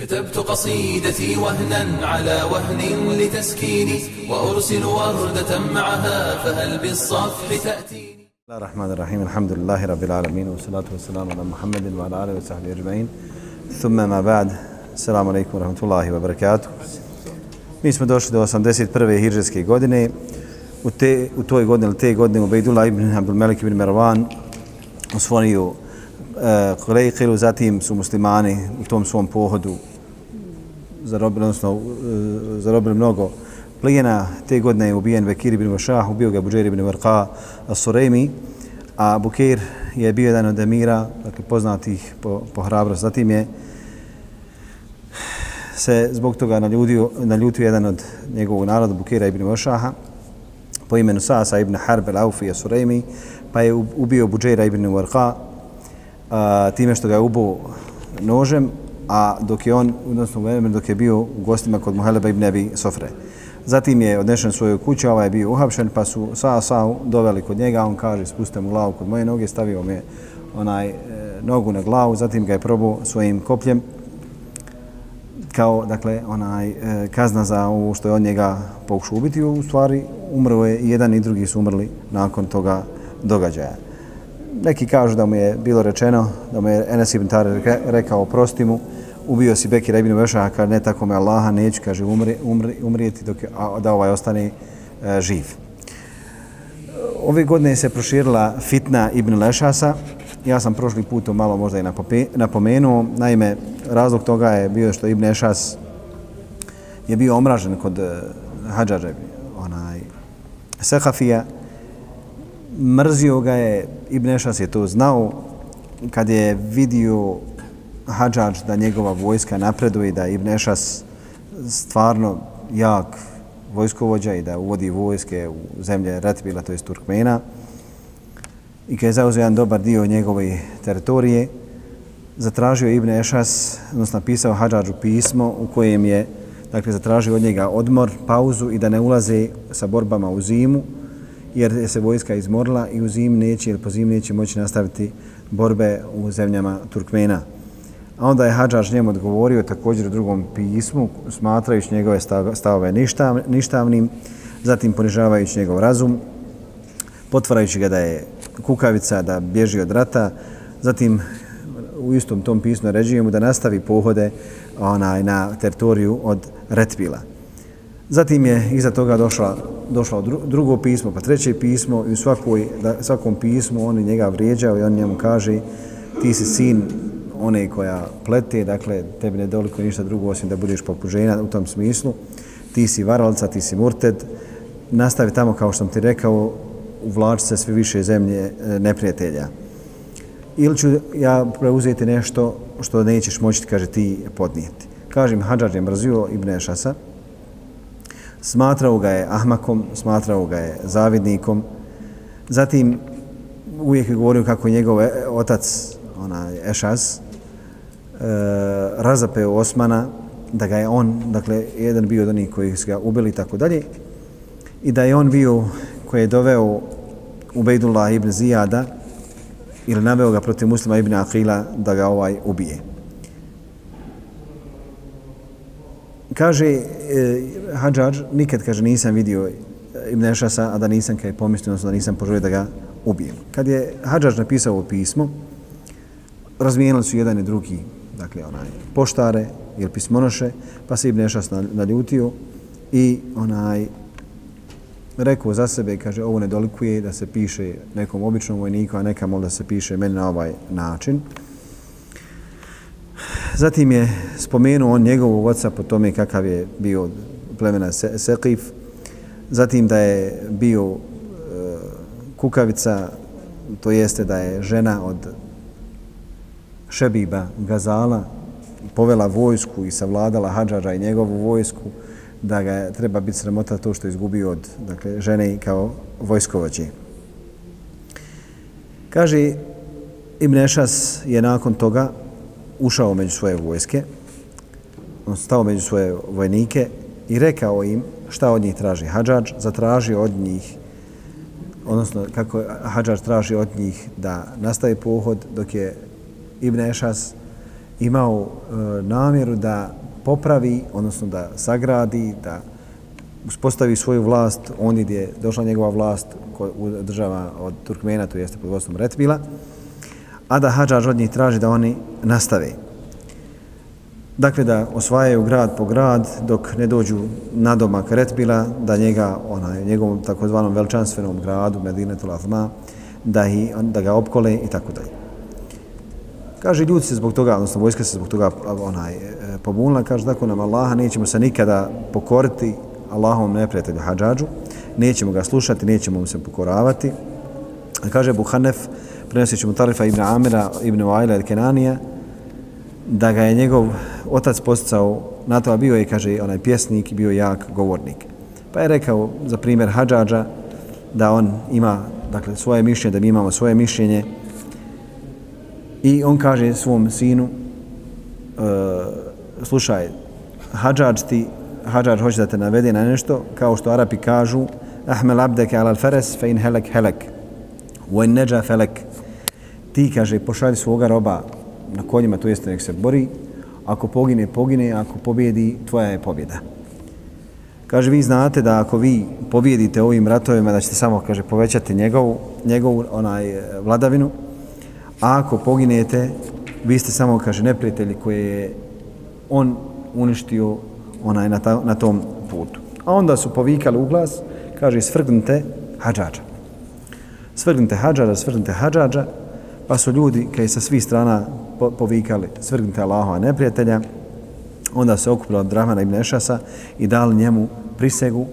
كتبت قصيدتي وهنا على وهن لتسكيني وأرسل وردة معها فهل بالصفح تأتيني الله الرحمن الرحيم الحمد لله رب العالمين والصلاة والسلام على محمد وعلى آله وصحبه أجمعين ثم ما بعد السلام عليكم ورحمة الله وبركاته Mi smo došli do 81. hiržetske godine. U, te, u toj godini, te godine, Ubejdullah ibn Abdul Malik ibn Mervan osvonio uh, Kurejkilu, zatim su muslimani u tom svom pohodu zarobili, odnosno, e, zarobili mnogo plijena. Te godine je ubijen Bekir ibn Vašah, ubio ga Buđer ibn Varqa As-Surejmi, a Bukir je bio jedan od emira, dakle poznatih po, po hrabrost. Zatim je se zbog toga naljutio, naljutio jedan od njegovog naroda, Bukira ibn Vašaha, po imenu Sasa ibn Harb al-Aufi As-Surejmi, pa je ubio Buđera ibn Varqa time što ga je ubo nožem, a dok je on, odnosno vremenu dok je bio u gostima kod Muheleba ibn Abi Sofre. Zatim je odnešen svoju kuću, ovaj je bio uhapšen, pa su sa sa doveli kod njega, on kaže spustim mu glavu kod moje noge, stavio me onaj e, nogu na glavu, zatim ga je probao svojim kopljem kao dakle onaj e, kazna za ovo što je od njega pokušao ubiti, u stvari umro je i jedan i drugi su umrli nakon toga događaja. Neki kažu da mu je bilo rečeno, da mu je Enes ibn Tare rekao prosti mu, ubio si Bekira ibn Veša, kad ne tako me Allaha, neću, kaže, umri, umri, umrijeti dok, a, da ovaj ostane e, živ. Ove godine se proširila fitna ibn Lešasa. Ja sam prošli put to malo možda i napomenuo. Naime, razlog toga je bio što ibn Lešas je bio omražen kod e, Hadžađe, onaj, Sehafija. Mrzio ga je, ibn Lešas je to znao, kad je vidio Hadžađ da njegova vojska napreduje i da Ibn Ešas stvarno jak vojskovođa i da uvodi vojske u zemlje Ratbila, to je Turkmena, i kada je zauzeo jedan dobar dio njegove teritorije, zatražio Ibn Ešas, odnosno napisao Hadžađu pismo u kojem je dakle, zatražio od njega odmor, pauzu i da ne ulaze sa borbama u zimu, jer se vojska izmorila i u zim neće, ili po zim neće moći nastaviti borbe u zemljama Turkmena. A onda je Hadžaž njemu odgovorio također u drugom pismu, smatrajući njegove stavove ništav, ništavnim, zatim ponižavajući njegov razum, potvarajući ga da je kukavica, da bježi od rata, zatim u istom tom pismu naređuje mu da nastavi pohode onaj, na teritoriju od Retbila. Zatim je iza toga došla, došlo drugo pismo, pa treće pismo i u svakoj, da, svakom pismu on njega vrijeđao i on njemu kaže ti si sin one koja plete, dakle, tebi ne doliko ništa drugo osim da budeš poput žena u tom smislu. Ti si varalca, ti si murted. Nastavi tamo, kao što sam ti rekao, uvlači se sve više zemlje e, neprijatelja. Ili ću ja preuzeti nešto što nećeš moći, kaže, ti podnijeti. Kažem, Hadžar je mrzio Ibn Ešasa. Smatrao ga je ahmakom, smatrao ga je zavidnikom. Zatim, uvijek je govorio kako je njegov e, otac, onaj Ešas, Eh, razapeo Osmana, da ga je on, dakle, jedan bio od onih koji su ga ubili i tako dalje, i da je on bio koji je doveo Ubejdullah ibn Zijada ili naveo ga protiv muslima ibn Aqila da ga ovaj ubije. Kaže e, Hadžađ, nikad kaže nisam vidio Ibn Ešasa, a da nisam kaj pomislio, da nisam poželio da ga ubijem. Kad je Hadžađ napisao ovo pismo, razmijenili su jedan i drugi dakle onaj poštare ili pismonoše, pa se Ibn Ešas naljutio i onaj rekao za sebe, kaže, ovo ne dolikuje da se piše nekom običnom vojniku, a neka da se piše meni na ovaj način. Zatim je spomenuo on njegovog oca po tome kakav je bio plemena Sekif, zatim da je bio e, kukavica, to jeste da je žena od Šebiba Gazala povela vojsku i savladala Hadžara i njegovu vojsku, da ga treba biti sramota to što je izgubio od dakle, žene kao vojskovođe. Kaže, Ibn Ešas je nakon toga ušao među svoje vojske, on stao među svoje vojnike i rekao im šta od njih traži Hadžađ, zatražio od njih odnosno kako Hadžađ traži od njih da nastavi pohod dok je Ibn Ešas imao e, namjeru da popravi, odnosno da sagradi, da uspostavi svoju vlast ondje gdje je došla njegova vlast u država od Turkmena, to jeste pod vodstvom Retbila, a da Hadžaž od njih traži da oni nastave. Dakle, da osvajaju grad po grad dok ne dođu na domak Retbila, da njega, onaj, njegovom takozvanom veličanstvenom gradu, Medinetul Azma, da, i, da ga opkole i tako dalje. Kaže, ljudi se zbog toga, odnosno vojska se zbog toga onaj, e, pobunila, kaže, tako nam Allaha, nećemo se nikada pokoriti Allahovom neprijatelju Hadžađu, nećemo ga slušati, nećemo mu se pokoravati. Kaže Buhanef, prenosit ćemo Tarifa ibn Amira ibn Uajla ili Kenanija, da ga je njegov otac posticao na to, a bio je, kaže, onaj pjesnik bio jak govornik. Pa je rekao, za primjer Hadžađa, da on ima dakle, svoje mišljenje, da mi imamo svoje mišljenje. I on kaže svom sinu, e, slušaj, hađač ti, hađač hoće da te navede na nešto, kao što Arapi kažu, Ahmel abdeke alal feres, fe in helek helek, wa in neđa felek. Ti, kaže, pošalj svoga roba na konjima, to jeste nek se bori, ako pogine, pogine, ako pobjedi, tvoja je pobjeda. Kaže, vi znate da ako vi pobjedite ovim ratovima, da ćete samo, kaže, povećati njegovu, njegovu onaj, vladavinu, a ako poginete, vi ste samo, kaže, neprijatelji koje je on uništio onaj, na, ta, na tom putu. A onda su povikali u glas, kaže, svrgnite hađađa. Svrgnite hađađa, svrgnite hađađa, pa su ljudi, kaj sa svih strana povikali, svrgnite Allahova neprijatelja, onda se okupila od Rahmana ibn Ešasa i dali njemu prisegu uh,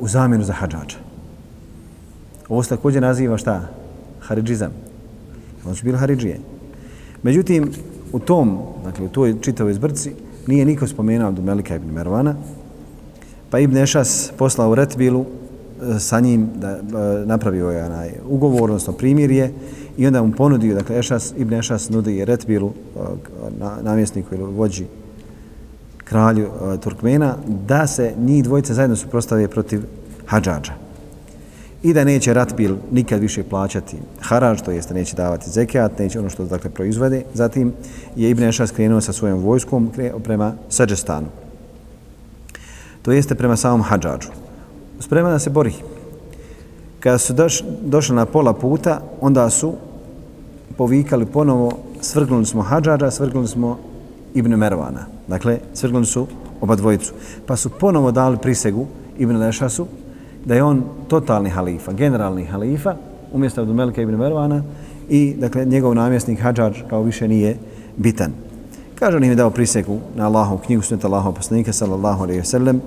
u zamjenu za hađađa. Ovo se također naziva šta? Haridžizam. Oni su bili haridžije. Međutim, u tom, dakle, u toj čitavoj zbrci, nije niko spomenuo do Melika ibn Mervana, pa Ibn Ešas poslao Retbilu e, sa njim da e, napravio je onaj ugovor, odnosno primirje, i onda mu ponudio, dakle, Ešas, Ibn Ešas nudi Retbilu, e, na, namjesniku ili vođi kralju Turkmena, da se njih dvojice zajedno suprostave protiv Hadžađa. I da neće Ratbil nikad više plaćati harač, to jeste neće davati zekijat, neće ono što dakle proizvede. Zatim je Ibn Ešas krenuo sa svojom vojskom prema Sađestanu. To jeste prema samom Hadžađu. Sprema da se bori. Kada su doš, došli na pola puta, onda su povikali ponovo, svrgnuli smo Hadžađa, svrgnuli smo Ibn Mervana. Dakle, svrgnuli su oba dvojicu. Pa su ponovo dali prisegu Ibn Lešasu da je on totalni halifa, generalni halifa, umjesto od Melika Ibn Mervana i, dakle, njegov namjesnik Hadžar kao više nije bitan. Kaže, on im je dao priseku na Allahom knjigu suneta Allahov poslanika, sallallahu alaihi sallam,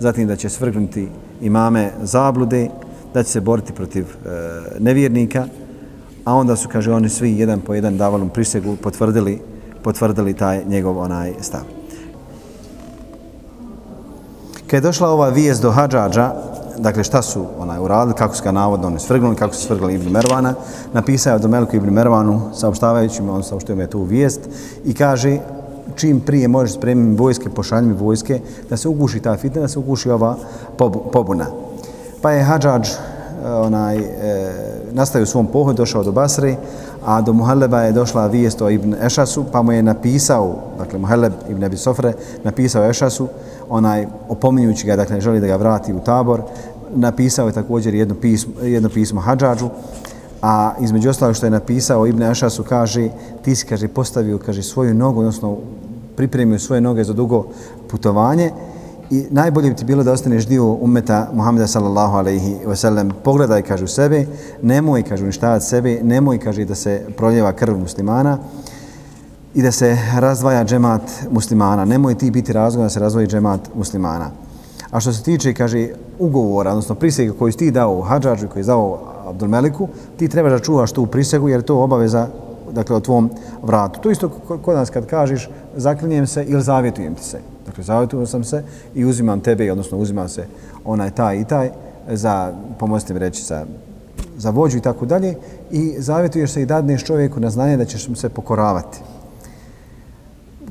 zatim da će svrgnuti imame zablude, da će se boriti protiv e, nevjernika, a onda su, kaže, oni svi jedan po jedan davali prisegu, potvrdili potvrdili taj njegov onaj stav. Kad je došla ova vijest do Hadžađa, dakle šta su onaj uradili, kako su ga navodno oni svrgnuli, kako su svrgnuli Ibn Mervana, napisao je do Ibn Mervanu, saopštavajući mu, on saopštio je tu vijest i kaže čim prije možeš spremiti vojske, pošalji mi vojske, da se uguši ta fitna, da se uguši ova pobuna. Pa je Hadžađ onaj, e, nastavio svom pohodu, došao do Basre, a do Muhalleba je došla vijest o Ibn Ešasu, pa mu je napisao, dakle Muhalleb Ibn Abi Sofre, napisao Ešasu, onaj, opominjući ga, dakle, želi da ga vrati u tabor, napisao je također jedno pismo, jedno pismo Hadžađu, a između ostalo što je napisao Ibn Ešasu, kaže, ti si, kaže, postavio, kaže, svoju nogu, odnosno pripremio svoje noge za dugo putovanje, i najbolje bi ti bilo da ostaneš dio umeta Muhameda sallallahu alaihi wasallam. Pogledaj, kaže u sebe, nemoj, kaže, uništavati sebe, nemoj, kaže, da se proljeva krv muslimana i da se razdvaja džemat muslimana. Nemoj ti biti razlog da se razvoji džemat muslimana. A što se tiče, kaže, ugovora, odnosno prisege koju ti dao Hadžađu, koji je dao Abdulmeliku, ti trebaš da čuvaš tu prisegu jer to obaveza dakle, o tvom vratu. To isto kod nas kad kažeš zaklinjem se ili zavjetujem ti se. Dakle, zavjetujem sam se i uzimam tebe, odnosno uzimam se onaj taj i taj za, pomozite mi reći, za, za vođu i tako dalje i zavjetuješ se i dadneš čovjeku na znanje da ćeš mu se pokoravati.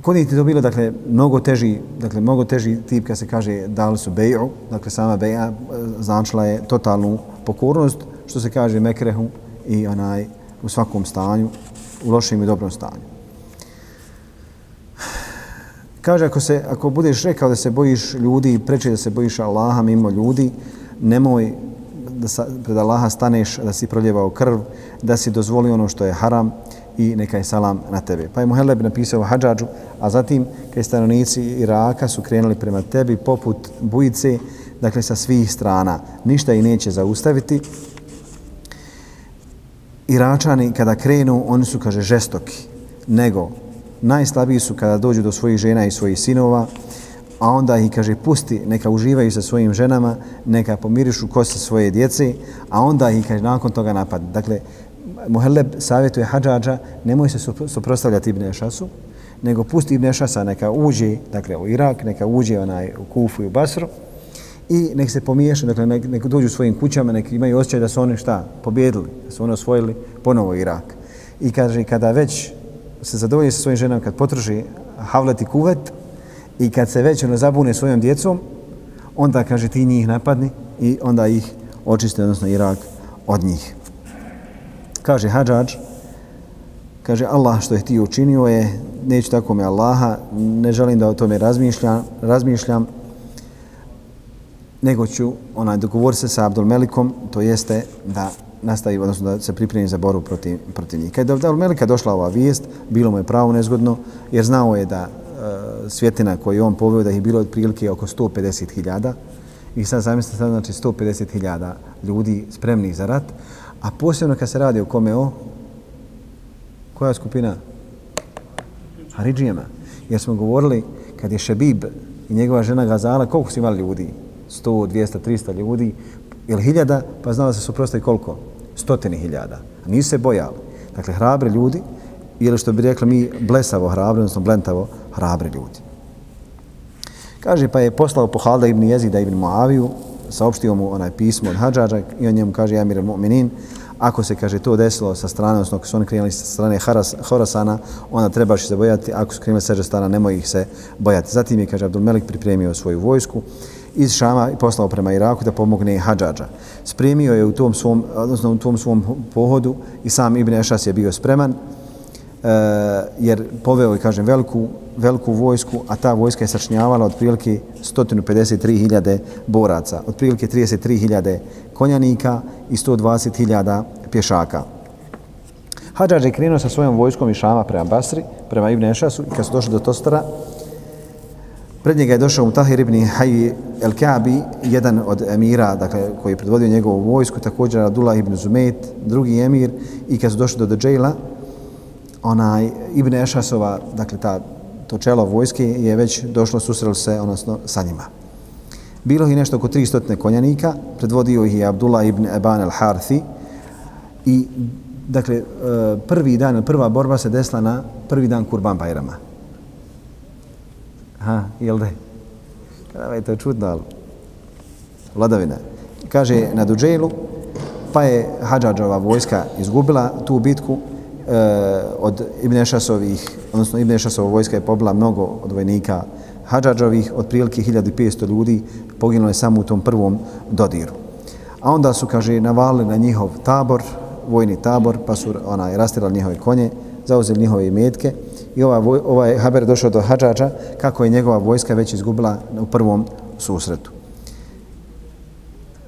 Kod njih je to bilo, dakle, mnogo teži, dakle, mnogo teži tip kad se kaže dali su beju, dakle, sama beja e, značila je totalnu pokornost, što se kaže mekrehu i onaj u svakom stanju, u lošem i dobrom stanju. Kaže, ako, se, ako budeš rekao da se bojiš ljudi i preče da se bojiš Allaha mimo ljudi, nemoj da sa, pred Allaha staneš, da si proljevao krv, da si dozvolio ono što je haram i neka je salam na tebe. Pa je Muheleb napisao Hadžađu, a zatim kaj stanovnici Iraka su krenuli prema tebi poput bujice, dakle sa svih strana. Ništa ih neće zaustaviti. Iračani kada krenu, oni su, kaže, žestoki, nego najslabiji su kada dođu do svojih žena i svojih sinova, a onda ih, kaže, pusti, neka uživaju sa svojim ženama, neka pomirišu kose svoje djece, a onda ih, kaže, nakon toga napad. Dakle, Muhelleb savjetuje Hadžađa, nemoj se suprostavljati Ibn Ešasu, nego pusti Ibn Ešasa, neka uđe, dakle, u Irak, neka uđe onaj, u Kufu i u Basru, i nek se pomiješa, dakle, nek, nek dođu svojim kućama, nek imaju osjećaj da su oni šta, pobjedili, da su oni osvojili ponovo Irak. I kaže, kada već se zadovolji sa svojim ženama, kad potroši havlet i kuvet, i kad se već ono zabune svojom djecom, onda, kaže, ti njih napadni i onda ih očiste, odnosno Irak, od njih. Kaže Hadžađ, kaže Allah što je ti učinio je, neću tako me Allaha, ne želim da o tome razmišljam, razmišljam nego ću onaj dogovor se sa Abdul Melikom, to jeste da nastavi, odnosno da se pripremi za boru protiv, protiv njih. Kad je Abdul Melika došla ova vijest, bilo mu je pravo nezgodno, jer znao je da e, svjetina koju on poveo da ih bilo otprilike oko 150.000 i sad zamislite sad znači 150.000 ljudi spremnih za rat, a posebno kad se radi o kome o koja skupina? Haridžijama. Jer smo govorili kad je Šebib i njegova žena Gazala, koliko su imali ljudi? 100, 200, 300 ljudi, ili hiljada, pa znala se suprostavi koliko? Stotine hiljada. A nisu se bojali. Dakle, hrabri ljudi, ili što bi rekli mi, blesavo hrabri, odnosno blentavo hrabri ljudi. Kaže, pa je poslao po Halda ibn Jezida ibn Muaviju, saopštio mu onaj pismo od Hadžađa i on njemu kaže, Amir al-Mu'minin, ako se, kaže, to desilo sa strane, odnosno ako su oni krenuli sa strane Haras, Horasana, onda trebaš se bojati, ako su krenuli sa strana, nemoj ih se bojati. Zatim je, kaže, Abdul Melik pripremio svoju vojsku iz Šama i poslao prema Iraku da pomogne Hadžađa. Spremio je u tom svom, odnosno u tom svom pohodu i sam Ibn Ešas je bio spreman, e, jer poveo je, kažem, veliku, veliku vojsku, a ta vojska je sačnjavala otprilike 153.000 boraca, otprilike 33.000 konjanika i 120.000 pješaka. Hadžađ je krenuo sa svojom vojskom iz Šama prema Basri, prema Ibn Ešasu i kad su došli do Tostara, Pred njega je došao Mutahir ibn Hayy el-Kabi, jedan od emira dakle, koji je predvodio njegovu vojsku, također Abdullah ibn Zumayt, drugi emir, i kad su došli do Dejla, onaj Ibn Ešasova, dakle ta, to čelo vojske je već došlo, susrelo se odnosno, sa njima. Bilo je nešto oko 300 konjanika, predvodio ih je Abdullah ibn Eban el-Harthi i dakle, e, prvi dan, prva borba se desila na prvi dan Kurban Bajrama. Ha, jel da? Kada je to čudno, ali vladavina. Kaže na Duđelu, pa je Hadžađova vojska izgubila tu bitku e, od Ibn Ešasovih, odnosno Ibn Ešasova vojska je pobila mnogo od vojnika Hadžađovih, otprilike 1500 ljudi poginulo je samo u tom prvom dodiru. A onda su, kaže, navali na njihov tabor, vojni tabor, pa su onaj, rastirali njihove konje, zauzeli njihove imetke i ovaj, ovaj Haber došao do Hadžađa kako je njegova vojska već izgubila u prvom susretu.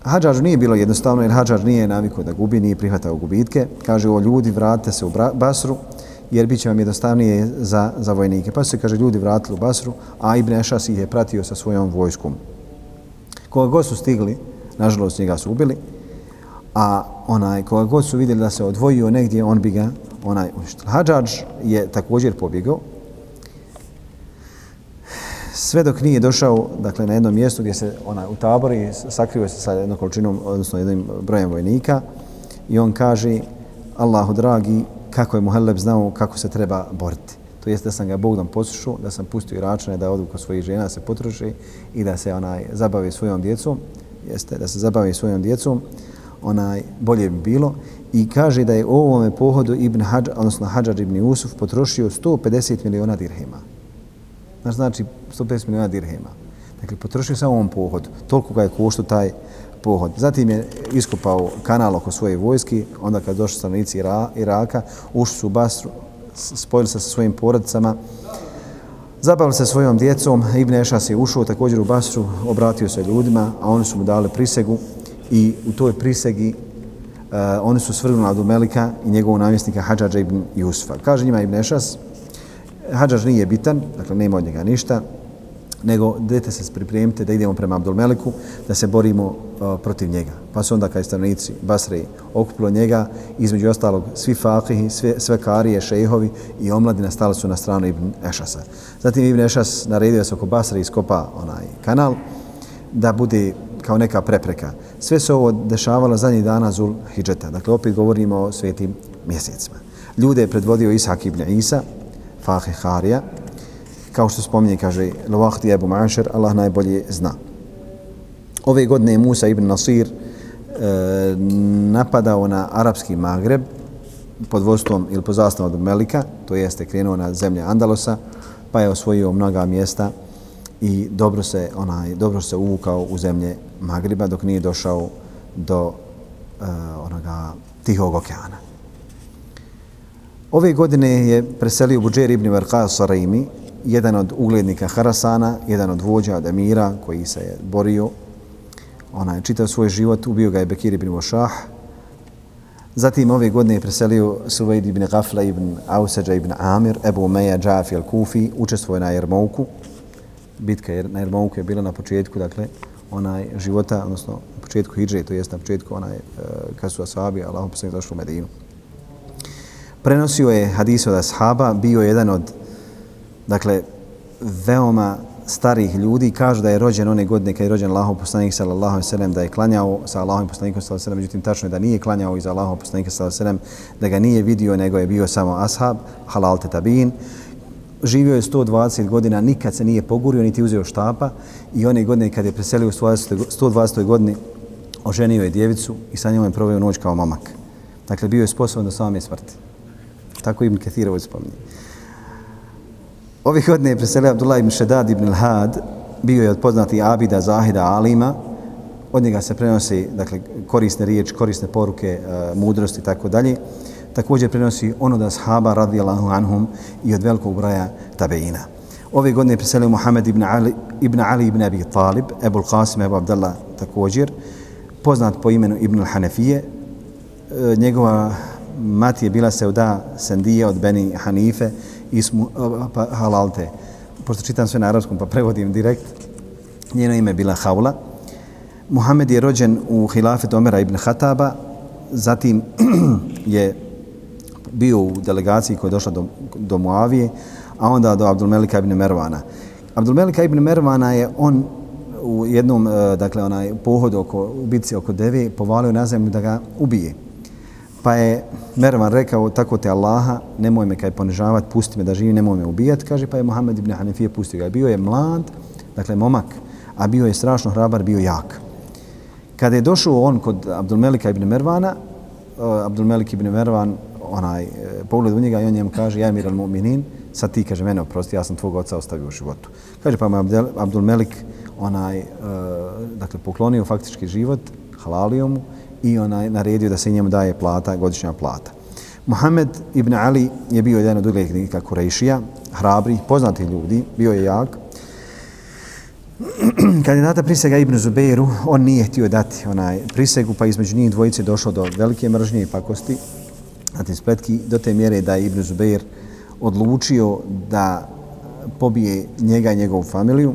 Hadžađu nije bilo jednostavno jer Hadžađ nije navikao da gubi, nije prihvatao gubitke. Kaže o ljudi vratite se u Basru jer bit će vam jednostavnije za, za vojnike. Pa se kaže ljudi vratili u Basru, a Ibn Ešas ih je pratio sa svojom vojskom. Koga god su stigli, nažalost njega su ubili, a onaj koga god su vidjeli da se odvojio negdje, on bi ga onaj uništili. Hadžadž je također pobjegao sve dok nije došao dakle, na jedno mjesto gdje se ona u tabori sakrio se sa jednom količinom, odnosno jednim brojem vojnika i on kaže Allahu dragi, kako je Muhalleb znao kako se treba boriti. To jeste da sam ga Bogdan poslušao, da sam pustio račune da odu kod svojih žena, da se potroši i da se onaj zabavi svojom djecom. Jeste, da se zabavi svojom djecom, onaj bolje bi bilo i kaže da je u ovome pohodu Ibn Hadž, odnosno Hadžar ibn Usuf potrošio 150 miliona dirhema. Znaš, znači 150 miliona dirhema. Dakle, potrošio samo ovom pohodu. Toliko ga je košto taj pohod. Zatim je iskopao kanal oko svoje vojske, onda kad došli stanovnici Ira, Iraka, ušli su u Basru, spojili se sa svojim porodicama, Zabavili se svojom djecom, Ibn Ešas je ušao također u Basru, obratio se ljudima, a oni su mu dali prisegu i u toj prisegi Eh, oni su svrgnuli Abdul Melika i njegovog namjesnika Hadžađa ibn Jusufa. Kaže njima Ibn Ešas, Hadžađ nije bitan, dakle nema od njega ništa, nego dajte se pripremite da idemo prema Abdul Meliku, da se borimo uh, protiv njega. Pa su onda kaj stanovnici Basre okupilo njega, između ostalog svi fakihi, sve, sve karije, šejhovi i omladina stali su na stranu Ibn Ešasa. Zatim Ibn Ešas naredio se oko Basre iskopa onaj kanal da bude kao neka prepreka. Sve se ovo dešavalo zadnjih dana Zul Hidžeta. Dakle, opet govorimo o svetim mjesecima. Ljude je predvodio Ishak ibn Isa, Fahe Harija, kao što spominje, kaže, Lovahti Ebu Mašer, Allah najbolje zna. Ove godine je Musa ibn Nasir e, napadao na arapski Magreb pod vodstvom ili pod zastavom od Melika, to jeste krenuo na zemlje Andalosa, pa je osvojio mnoga mjesta i dobro se onaj dobro se uvukao u zemlje Magriba dok nije došao do uh, onoga Tihog okeana. Ove godine je preselio Buđer ibn Varqa Sarajmi, jedan od uglednika Harasana, jedan od vođa od Emira koji se je borio. Ona je čitao svoj život, ubio ga je Bekir ibn Mošah. Zatim ove godine je preselio Suvejd ibn Gafla ibn Ausađa ibn Amir, Ebu Umeja Džafi al-Kufi, učestvuje na Jermouku. Bitka na Jermouku je bila na početku, dakle, onaj života, odnosno na početku hidže, to jest na početku onaj, e, kad su ashabi, Allahom poslanik došli u Medinu. Prenosio je hadis od ashaba, bio jedan od dakle, veoma starih ljudi kažu da je rođen one godine kad je rođen Allahov poslanik sallallahu alejhi ve sellem da je klanjao sa Allahovim poslanikom sallallahu alejhi ve sellem međutim tačno je da nije klanjao iz Allahovog poslanika sallallahu alejhi ve sellem da ga nije vidio nego je bio samo ashab halal te tabin živio je 120 godina nikad se nije pogurio niti uzeo štapa i one godine kad je preselio u 120. godini oženio je djevicu i sa njom je proveo noć kao mamak dakle bio je sposoban do same smrti tako Ibn Kathir ovo spominje Ovih godine je preselio Abdullah ibn Šedad ibn al-Had, bio je od poznati Abida, Zahida, Alima. Od njega se prenosi dakle, korisne riječi, korisne poruke, eh, mudrosti i tako dalje. Također prenosi ono da sahaba radijallahu anhum i od velikog broja tabeina. Ove godine je preselio Muhammed ibn Ali, ibn Ali ibn Abi Talib, Ebul Qasim, Ebu Abdallah također, poznat po imenu Ibn al-Hanefije. E, njegova mati je bila Seuda Sendija od Beni Hanife, ismu e, pa, halalte. Pošto čitam sve na arabskom pa prevodim direkt, njeno ime je bila Haula. Muhammed je rođen u hilafet Omera ibn Hataba, zatim je bio u delegaciji koja je došla do, do Muavije, a onda do Abdulmelika ibn Mervana. Abdulmelika ibn Mervana je on u jednom, e, dakle, onaj pohod oko, u bitci oko Devi, povalio na zemlju da ga ubije. Pa je Mervan rekao, tako te Allaha, nemoj me kaj ponižavat, pusti me da živim, nemoj me ubijat, kaže, pa je Mohamed ibn Hanifije pustio ga. Bio je mlad, dakle momak, a bio je strašno hrabar, bio jak. Kada je došao on kod Abdulmelika ibn Mervana, e, Abdulmelik ibn Mervan, onaj, e, pogled u njega i on njemu kaže, ja mir al-mu'minin, sad ti, kaže, mene oprosti, ja sam tvog oca ostavio u životu. Kaže, pa mu Abdulmelik, onaj, e, dakle, poklonio faktički život, halalio mu, i onaj naredio da se njemu daje plata, godišnja plata. Muhammed ibn Ali je bio jedan od uglednika Kurejšija, hrabri, poznati ljudi, bio je jak. Kad je data prisega Ibn Zubeiru, on nije htio dati onaj prisegu, pa između njih dvojice došlo do velike mržnje i pakosti, zatim spletki, do te mjere da je Ibn Zubeir odlučio da pobije njega i njegovu familiju.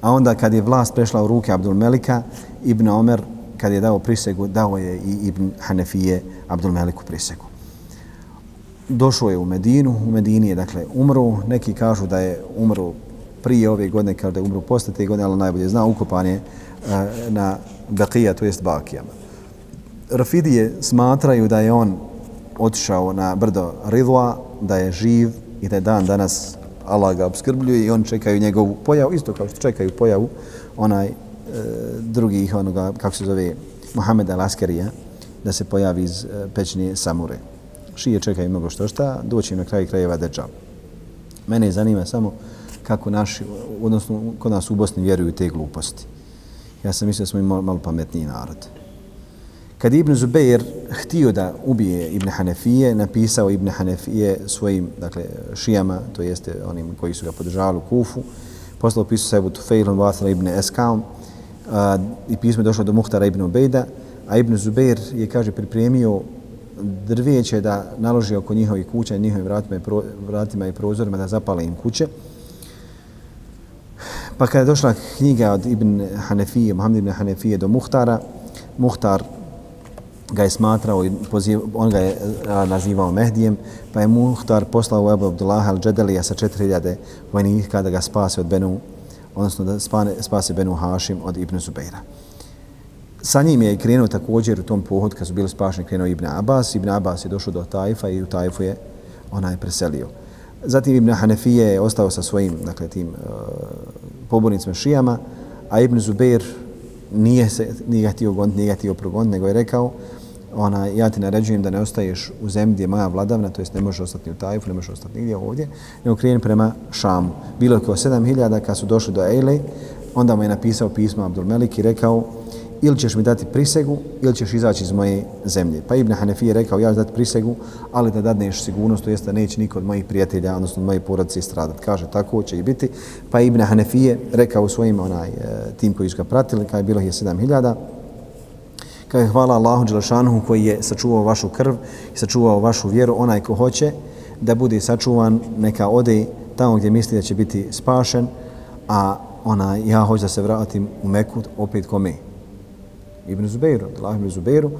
A onda kad je vlast prešla u ruke Abdul Melika, Ibn Omer kad je dao prisegu, dao je i Ibn Hanefije Abdul Meliku prisegu. Došao je u Medinu, u Medini je dakle umro, neki kažu da je umro prije ove godine, kao da je umro posle te godine, ali najbolje zna, ukopan je eh, na Bekija, to jest Bakijama. Rafidije smatraju da je on otišao na brdo Ridva, da je živ i da je dan danas Allah ga obskrbljuje i on čekaju njegovu pojavu, isto kao što čekaju pojavu onaj e, drugih onoga, kako se zove, Mohameda Laskerija, da se pojavi iz e, pećnije Samure. Šije čekaju mnogo što šta, doći na kraj krajeva Dejjal. Mene zanima samo kako naši, odnosno kod nas u Bosni vjeruju te gluposti. Ja sam mislio da smo im malo pametniji narod. Kad Ibn Zubeir htio da ubije Ibn Hanefije, napisao Ibn Hanefije svojim dakle, šijama, to jeste onim koji su ga podržavali u Kufu, poslao pisao Sebu Tufejlom, Vathra Ibn Eskaum, a, i pismo je došlo do Muhtara Ibn Ubejda, a Ibn Zubeir je, kaže, pripremio drvijeće da naloži oko njihovih kuća, njihovim vratima i, pro, vratima i prozorima da zapale im kuće. Pa kada je došla knjiga od Ibn Hanefije, Muhammed Ibn Hanefije do Muhtara, Muhtar ga je smatrao i poziv, on ga je a, nazivao Mehdijem, pa je Muhtar poslao u Ebu Abdullah al-Džedelija sa 4000 vojnika da ga spase od Benu, odnosno da spane, spase Benu Hašim od Ibn Zubeira. Sa njim je krenuo također u tom pohod kad su bili spašeni krenuo Ibn Abbas. Ibn Abbas je došao do Tajfa i u Tajfu je onaj preselio. Zatim Ibn Hanefije je ostao sa svojim dakle, tim e, uh, pobornicima šijama, a Ibn Zubeir nije, se, nije ga htio goniti, nije ga htio progoniti, nego je rekao ona, ja ti naređujem da ne ostaješ u zemlji gdje je moja vladavna, to jest ne možeš ostati u Tajfu, ne možeš ostati nigdje ovdje, nego kreni prema Šamu. Bilo je kao 7000 kad su došli do Ejle, onda mu je napisao pismo Abdul Melik i rekao ili ćeš mi dati prisegu ili ćeš izaći iz moje zemlje. Pa Ibn Hanefije rekao ja ću dati prisegu, ali da dadneš sigurnost, to jeste da neće niko od mojih prijatelja, odnosno od mojih porodice stradati. Kaže, tako će i biti. Pa Ibn Hanefije rekao svojim onaj, e, tim koji su ga pratili, kada je bilo je 7000, je hvala Allahu Đelešanuhu koji je sačuvao vašu krv i sačuvao vašu vjeru, onaj ko hoće da bude sačuvan, neka ode tamo gdje misli da će biti spašen, a ona, ja hoću da se vratim u Meku, opet kome? Ibn Zubeiru, Abdullah ibn Zubeiru.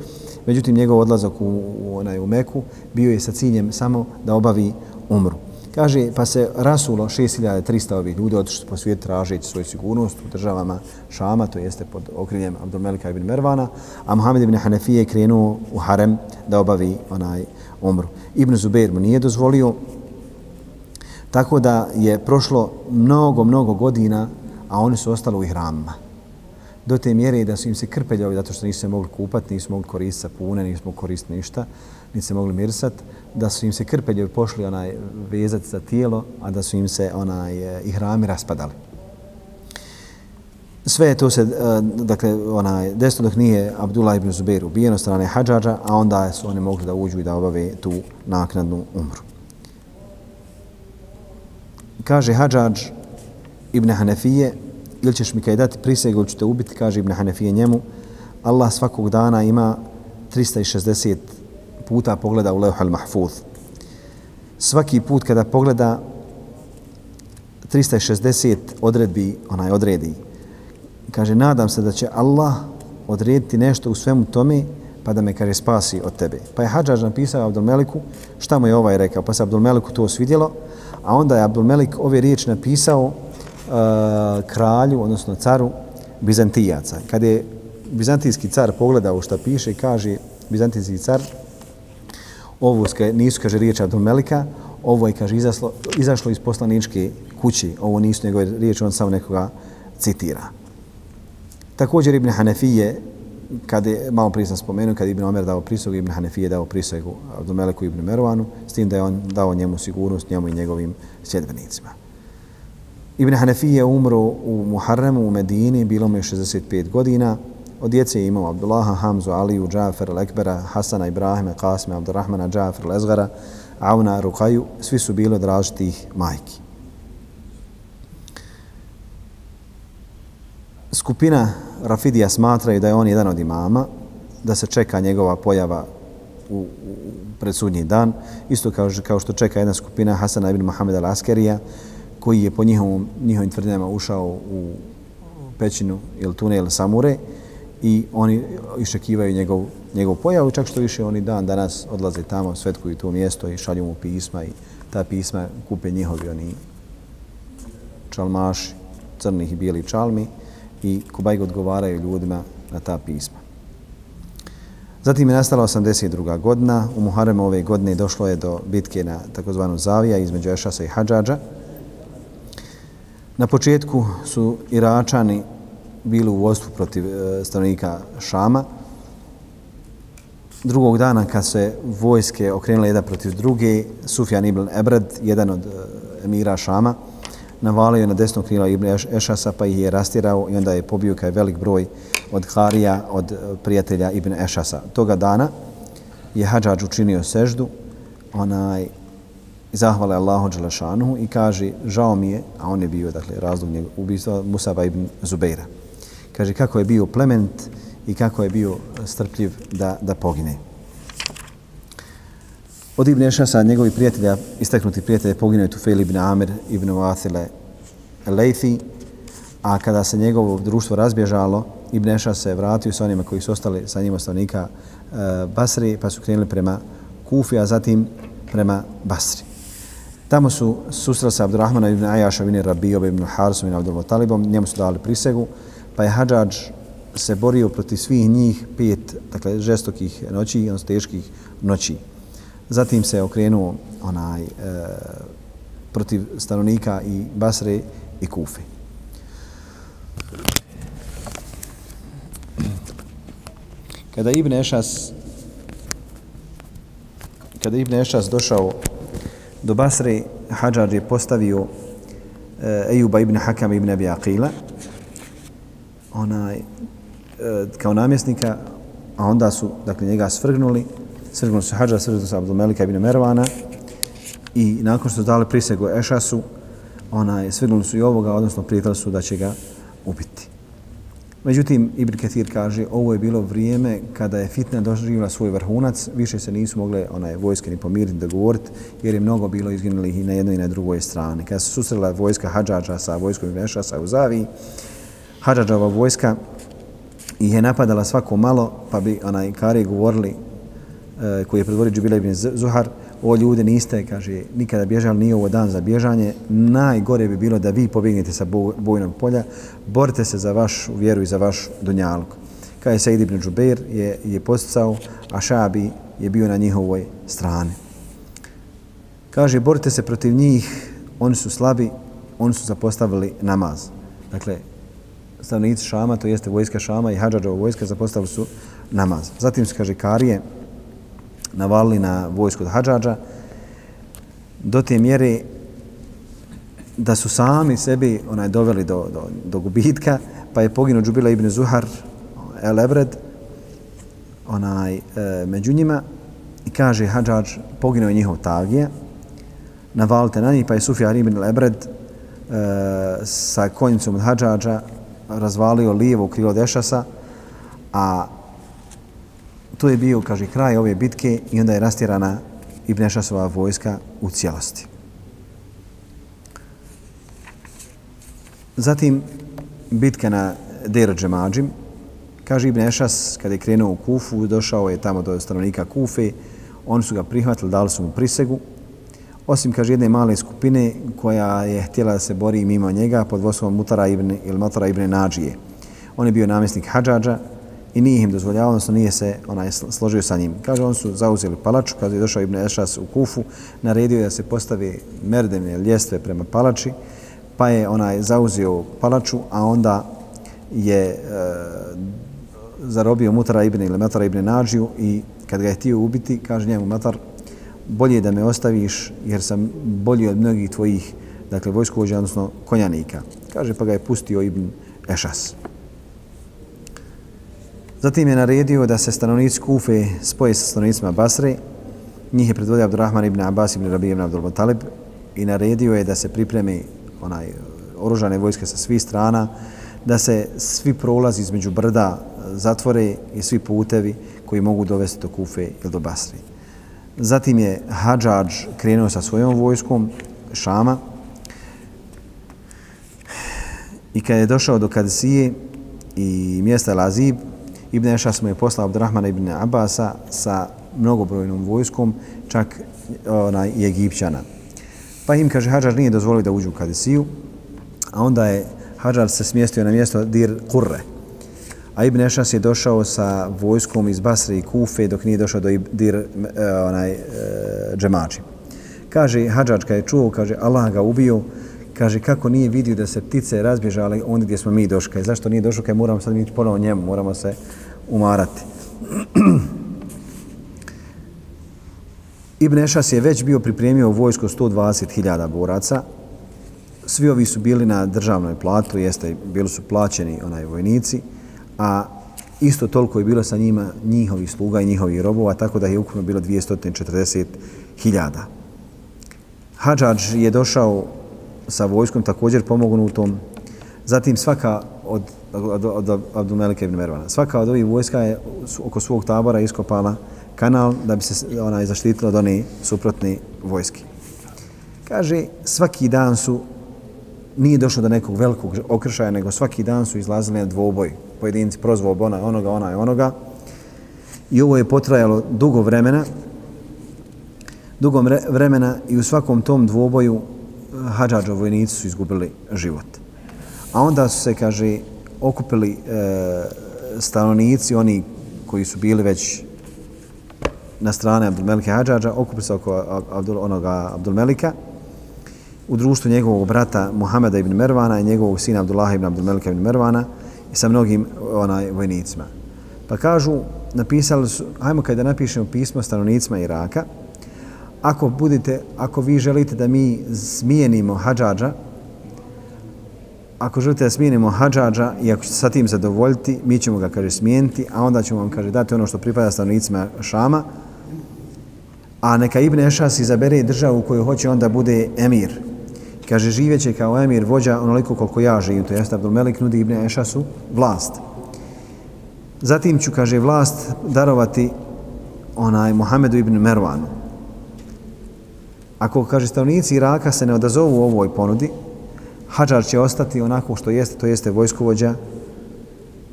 Međutim, njegov odlazak u, u, onaj, u Meku bio je sa ciljem samo da obavi umru. Kaže, pa se rasulo 6300 ovih ljudi otišli po svijetu tražeći svoju sigurnost u državama Šama, to jeste pod okriljem Abdulmelika ibn Mervana, a Muhammed ibn Hanefije je krenuo u harem da obavi onaj umru. Ibn Zubair mu nije dozvolio, tako da je prošlo mnogo, mnogo godina, a oni su ostali u ihramima. Do te mjere da su im se krpeljovi, zato što nisu se mogli kupati, nisu mogli koristiti sapune, nisu mogli koristiti ništa, nisu se mogli mirsati, da su im se krpeljevi pošli onaj vezati za tijelo, a da su im se onaj e, i hrami raspadali. Sve to se, e, dakle, onaj, desno dok nije Abdullah ibn Zubair ubijen od strane Hadžađa, a onda su oni mogli da uđu i da obave tu naknadnu umru. Kaže Hadžađ ibn Hanefije, ili ćeš mi kaj dati prisegu ili ću te ubiti, kaže ibn Hanefije njemu, Allah svakog dana ima 360 puta pogleda u Leuhal Mahfuz. Svaki put kada pogleda 360 odredbi, onaj odredi. Kaže, nadam se da će Allah odrediti nešto u svemu tome pa da me, kaže, spasi od tebe. Pa je Hadžaž napisao Abdulmeliku šta mu je ovaj rekao. Pa se Abdulmeliku to svidjelo, a onda je Abdulmelik ove riječi napisao uh, kralju, odnosno caru Bizantijaca. Kad je bizantijski car pogledao šta piše, kaže bizantijski car, ovo nisu, kaže, riječi Abdul Melika, ovo je, kaže, izašlo, izašlo iz poslaničke kući, ovo nisu njegove riječi, on samo nekoga citira. Također Ibn Hanefije, kad je, malo prije sam spomenuo, kad Ibn Omer dao prisegu, Ibn Hanefije dao prisegu Abdul Meliku Ibn Mervanu, s tim da je on dao njemu sigurnost, njemu i njegovim sjedbenicima. Ibn Hanefije umro u Muharremu u Medini, bilo mu je 65 godina, Od djece je imao Abdullaha, Hamzu, Aliju, Džafer, Lekbera, Hasana, Ibrahima, Kasme, Abdurrahmana, Džafer, Lezgara, Auna, Rukaju, svi su bili od različitih majki. Skupina Rafidija smatraju da je on jedan od imama, da se čeka njegova pojava u, u predsudnji dan, isto kao, kao što čeka jedna skupina Hasana ibn Muhammed al-Askerija, koji je po njihovom, njihovim tvrdnjama ušao u pećinu ili tunel Samure, i oni iščekivaju njegov, njegov pojavu, čak što više oni dan danas odlaze tamo, svetkuju to mjesto i šalju mu pisma i ta pisma kupe njihovi oni čalmaši, crnih i bijeli čalmi i kubajg odgovaraju ljudima na ta pisma. Zatim je nastala 82. godina. U Muharremu ove godine došlo je do bitke na takozvanu Zavija između Ešasa i Hadžađa. Na početku su Iračani bili u vojstvu protiv e, stanovnika Šama. Drugog dana kad se vojske okrenule jedna protiv druge, Sufjan ibn Ebrad, jedan od e, emira Šama, navalio je na desno krilo Ibn Ešasa pa ih je rastirao i onda je pobio kaj velik broj od Harija, od e, prijatelja Ibn Ešasa. Toga dana je Hadžađ učinio seždu, onaj, zahvale Allahu Đelešanuhu i kaže, žao mi je, a on je bio, dakle, razlog njegov ubistva, Musaba ibn Zubeira. Kaže, kako je bio plement i kako je bio strpljiv da, da pogine. Od Ibn Ešasa, njegovi prijatelja, istaknuti prijatelje, poginuo je Tufel ibn Amir ibn Vathile Leithi, a kada se njegovo društvo razbježalo, Ibn Ešas se vratio sa onima koji su ostali sa njim stanovnika e, Basri, pa su krenuli prema Kufi, a zatim prema Basri. Tamo su susreli sa Abdurrahmanom ibn Ajašom ibn Rabijom, ibn Harsom, ibn Abdul Talibom, njemu su dali prisegu, pa je Hadžađ se borio protiv svih njih pet, dakle, žestokih noći, odnosno teških noći. Zatim se okrenuo onaj e, protiv stanovnika i Basre i Kufe. Kada Ibn Ešas kada Ibn Ešas došao do Basre, Hadžar je postavio e, Ejuba ibn Hakam ibn Abi Aqila onaj, e, kao namjesnika, a onda su dakle, njega svrgnuli svrgnuli su Hadža, svrgnuli su Abdulmelika ibn Mervana i nakon što su dali prisegu Ešasu, onaj, svrgnuli su i ovoga, odnosno prijatelji su da će ga ubiti. Međutim, Ibn Ketir kaže, ovo je bilo vrijeme kada je fitna doživila svoj vrhunac, više se nisu mogle onaj, vojske ni pomiriti, dogovoriti, jer je mnogo bilo izginulih i na jednoj i na drugoj strani. Kada se susrela vojska Hadžađa sa vojskom Ibn Ešasa u Zaviji, vojska ih je napadala svako malo, pa bi onaj Kari govorili e, koji je predvorio Džibila ibn Zuhar, o ljude niste, kaže, nikada bježali, nije ovo dan za bježanje, najgore bi bilo da vi pobjegnete sa bojnog polja, borite se za vašu vjeru i za vaš dunjalog. Kada je Said ibn Džubeir je, je posticao, a Šabi je bio na njihovoj strani. Kaže, borite se protiv njih, oni su slabi, oni su zapostavili namaz. Dakle, stanovnici Šama, to jeste vojska Šama i Hadžađova vojska, zapostavili su namaz. Zatim se kaže Karije, navalili na vojsku od Hadžađa do te mjere da su sami sebi onaj doveli do, do, do gubitka, pa je poginuo Džubila ibn Zuhar, El Ebred, onaj, e, među njima i kaže Hadžađ, poginuo je njihov tagija, navalite na njih, pa je Sufjar ibn El Ebred e, sa konjicom od Hadžađa razvalio lijevo krilo Dešasa, a to je bio, kaže, kraj ove bitke i onda je rastjerana Ibn Ešasova vojska u cijelosti. Zatim, bitka na Deir Džemađim. Kaže Ibn Ešas, kada je krenuo u Kufu, došao je tamo do stanovnika Kufe, oni su ga prihvatili, dali su mu prisegu. Osim, kaže, jedne male skupine koja je htjela da se bori mimo njega pod vodstvom Mutara ibn, ili Matara ibn Nađije. On je bio namjesnik Hadžađa, i nije im dozvoljavao, odnosno nije se onaj složio sa njim. Kaže, on su zauzeli palaču, kada je došao Ibn Ešas u Kufu, naredio je da se postavi merdevne ljestve prema palači, pa je onaj zauzio palaču, a onda je e, zarobio Mutara Ibn ili Matara Ibn Nađiju i kad ga je htio ubiti, kaže njemu Matar, bolje da me ostaviš jer sam bolji od mnogih tvojih dakle, vojskovođa, odnosno konjanika. Kaže, pa ga je pustio Ibn Ešas. Zatim je naredio da se stanovnici Kufe spoje sa stanovnicima Basre. Njih je predvodio Abdurrahman ibn Abbas ibn Rabi ibn Abdul Talib i naredio je da se pripremi onaj oružane vojske sa svih strana, da se svi prolazi između brda zatvore i svi putevi koji mogu dovesti do Kufe ili do Basre. Zatim je Hadžađ krenuo sa svojom vojskom Šama i kad je došao do Kadisije i mjesta Lazib, Ibn Ešas mu je poslao Abdurrahmana ibn Abasa sa mnogobrojnom vojskom, čak ona, i Egipćana. Pa im, kaže, Hadžar nije dozvolio da uđu u Kadisiju, a onda je Hadžar se smjestio na mjesto Dir Kurre. A Ibn Ešas je došao sa vojskom iz Basre i Kufe dok nije došao do Dir e, onaj, e, džemači. Kaže, Hadžar je čuo, kaže, Allah ga ubio, kaže kako nije vidio da se ptice razbježale onda gdje smo mi došli. Kaže, zašto nije došao? Kaže, moramo sad mi ponovo njemu, moramo se umarati. Ibn Ešas je već bio pripremio vojsko 120.000 boraca svi ovi su bili na državnoj platu, jeste, bili su plaćeni onaj vojnici, a isto toliko je bilo sa njima njihovi sluga i njihovi robova, tako da je ukupno bilo 240.000. Hadžadž je došao sa vojskom također pomognutom. Zatim svaka od, od, od, od ibn Mervana, svaka od ovih vojska je oko svog tabora iskopala kanal da bi se ona zaštitila od one suprotne vojske. Kaže, svaki dan su, nije došlo do nekog velikog okršaja, nego svaki dan su izlazili na dvoboj. Pojedinci prozvao ona, onoga, ona i onoga. I ovo je potrajalo dugo vremena, dugo vremena i u svakom tom dvoboju eh, hađađo vojnici su izgubili život. A onda su se, kaže, okupili e, stanovnici, oni koji su bili već na strane Abdulmelike Hadžađa, okupili se oko Abdul, onoga Abdulmelika u društvu njegovog brata Muhameda ibn Mervana i njegovog sina Abdullaha ibn Abdulmelika ibn Mervana i sa mnogim onaj vojnicima. Pa kažu, napisali su, hajmo kada napišemo pismo stanovnicima Iraka, ako budete, ako vi želite da mi smijenimo Hadžađa, ako želite da smijenimo Hadžađa i ako ćete sa tim zadovoljiti, mi ćemo ga, kaže, smijeniti, a onda ćemo vam, kaže, dati ono što pripada stanovnicima Šama, a neka Ibn Ešas izabere državu koju hoće, onda bude emir. Kaže, živeće kao emir vođa onoliko koliko ja živim, to jeste Abdul Melik nudi Ibn Ešasu vlast. Zatim ću, kaže, vlast darovati onaj Mohamedu ibn Mervanu. Ako, kaže, stavnici Iraka se ne odazovu u ovoj ponudi, Hadžar će ostati onako što jeste, to jeste vojskovođa,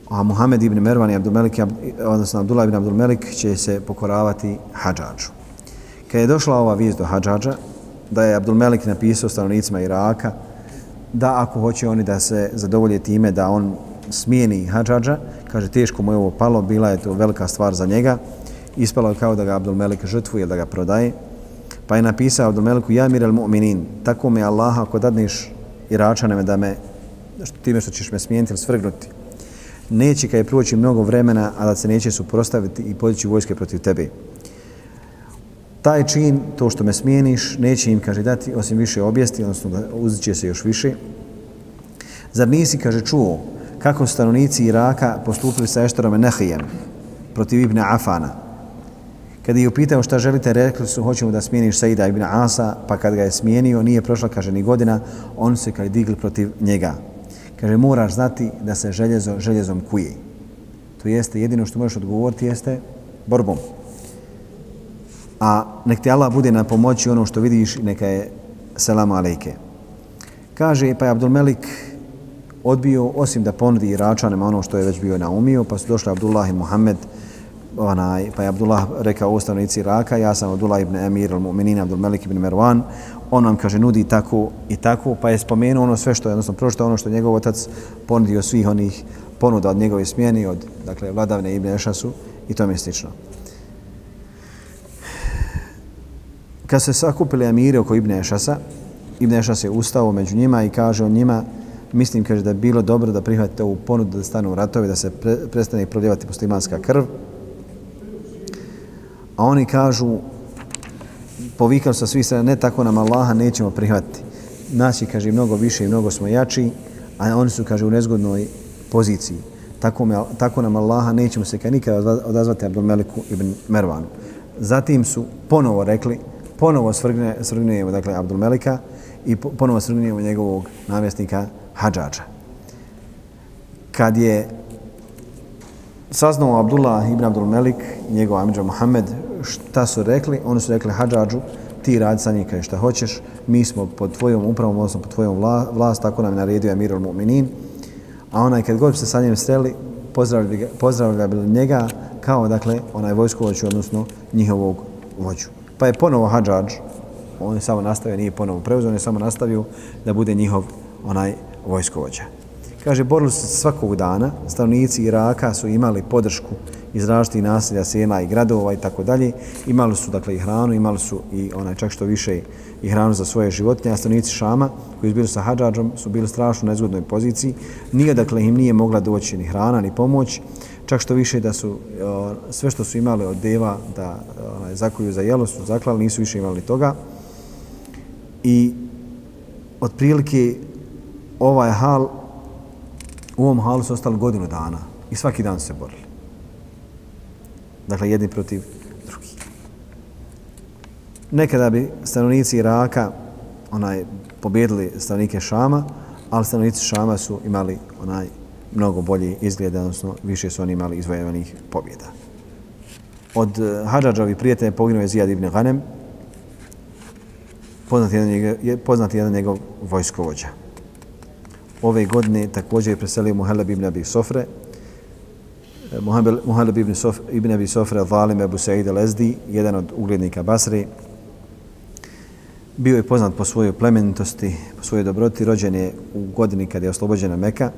a Muhammed ibn Mervan i Abdulmelik, odnosno Abdullah ibn Abdulmelik će se pokoravati Hadžađu. Kad je došla ova vijest do Hadžađa, da je Abdulmelik napisao stanovnicima Iraka, da ako hoće oni da se zadovolje time da on smijeni Hadžadža, kaže teško mu je ovo palo, bila je to velika stvar za njega, ispalo je kao da ga Abdulmelik žrtvuje, da ga prodaje, pa je napisao Abdulmeliku, ja mir al mu'minin, tako me Allah ako dadneš Iračaneme da me, time što ćeš me smijeniti ili svrgnuti, neće kad je proći mnogo vremena, a da se neće suprostaviti i podići vojske protiv tebe. Taj čin, to što me smijeniš, neće im, kaže, dati osim više objesti, odnosno da uzit se još više. Zar nisi, kaže, čuo kako stanovnici Iraka postupili sa Ešterom Nehijem protiv Ibn Afana, Kada je upitao šta želite, rekli su hoćemo da smijeniš Saida ibn Asa, pa kad ga je smijenio, nije prošla, kaže, ni godina, on se kad digli protiv njega. Kaže, moraš znati da se željezo željezom kuje. To jeste, jedino što možeš odgovoriti jeste borbom. A nek ti Allah bude na pomoći ono što vidiš, neka je selam alejke. Kaže, pa je Abdulmelik odbio, osim da ponudi Iračanima ono što je već bio naumio, pa su došli Abdullah i Muhammed, onaj, pa je Abdullah rekao ustavnici Iraka, ja sam Abdullah ibn Emir al-Mu'minin, Abdulmelik ibn Merwan, on nam kaže nudi tako i tako, pa je spomenuo ono sve što je, odnosno prošto ono što je njegov otac ponudio svih onih ponuda od njegove smjeni, od dakle, vladavne ibn Ešasu i to je slično. Kad se sakupili emiri oko Ibn Ešasa, Ibn Ešas je ustao među njima i kaže o njima, mislim kaže da je bilo dobro da prihvatite ovu ponudu da stanu u ratove, da se pre, prestane proljevati muslimanska krv, A oni kažu, povikali sa svih strana, ne tako nam Allaha nećemo prihvatiti. Nas je, kaže, mnogo više i mnogo smo jači, a oni su, kaže, u nezgodnoj poziciji. Tako, me, tako nam Allaha nećemo se kad nikada odazvati Abdul Meliku ibn Mervanu. Zatim su ponovo rekli, ponovo svrgne, svrgnujemo, dakle, Abdul Melika i ponovo svrgnujemo njegovog namjesnika Hadžađa. Kad je saznao Abdullah ibn Abdul Melik, njegov Amidža Muhammed, šta su rekli? Oni su rekli Hadžađu, ti radi sa njim kaj šta hoćeš, mi smo pod tvojom upravom, odnosno pod tvojom vlast, tako nam je naredio Amirul Mu'minin. A onaj kad god se sa njim sreli, pozdravlja, ga, pozdravili njega kao, dakle, onaj vojskovoću, odnosno njihovog vođu. Pa je ponovo Hadžađ, on je samo nastavio, nije ponovo preuzeo, on je samo nastavio da bude njihov onaj vojskovođa. Kaže, borili su se svakog dana, stanovnici Iraka su imali podršku iz različitih naselja, sela i gradova i tako dalje. Imali su dakle i hranu, imali su i onaj čak što više i hranu za svoje životinje, a stanovnici Šama koji su bili sa Hadžađom su bili strašno nezgodnoj poziciji. Nije dakle im nije mogla doći ni hrana ni pomoć, čak što više da su sve što su imali od deva da onaj, zakuju za jelo su zaklali, nisu više imali toga. I otprilike ovaj hal, u ovom halu su ostali godinu dana i svaki dan su se borili. Dakle, jedni protiv drugih. Nekada bi stanovnici Iraka onaj, pobjedili stanovnike Šama, ali stanovnici Šama su imali onaj mnogo bolji izgled, odnosno više su oni imali izvojevanih pobjeda. Od e, Hadžađovi prijatelja poginuo je Zijad ibn Ghanem, poznat jedan, njegov, poznat jedan njegov vojskovođa. Ove godine također je preselio Muhalab ibn Abi Sofre, e, Muhalab ibn, Sof, ibn Abi Sofre, Zalim Abu Sa'id al-Ezdi, jedan od uglednika Basri, bio je poznat po svojoj plemenitosti, po svojoj dobroti, rođen je u godini kada je oslobođena Meka.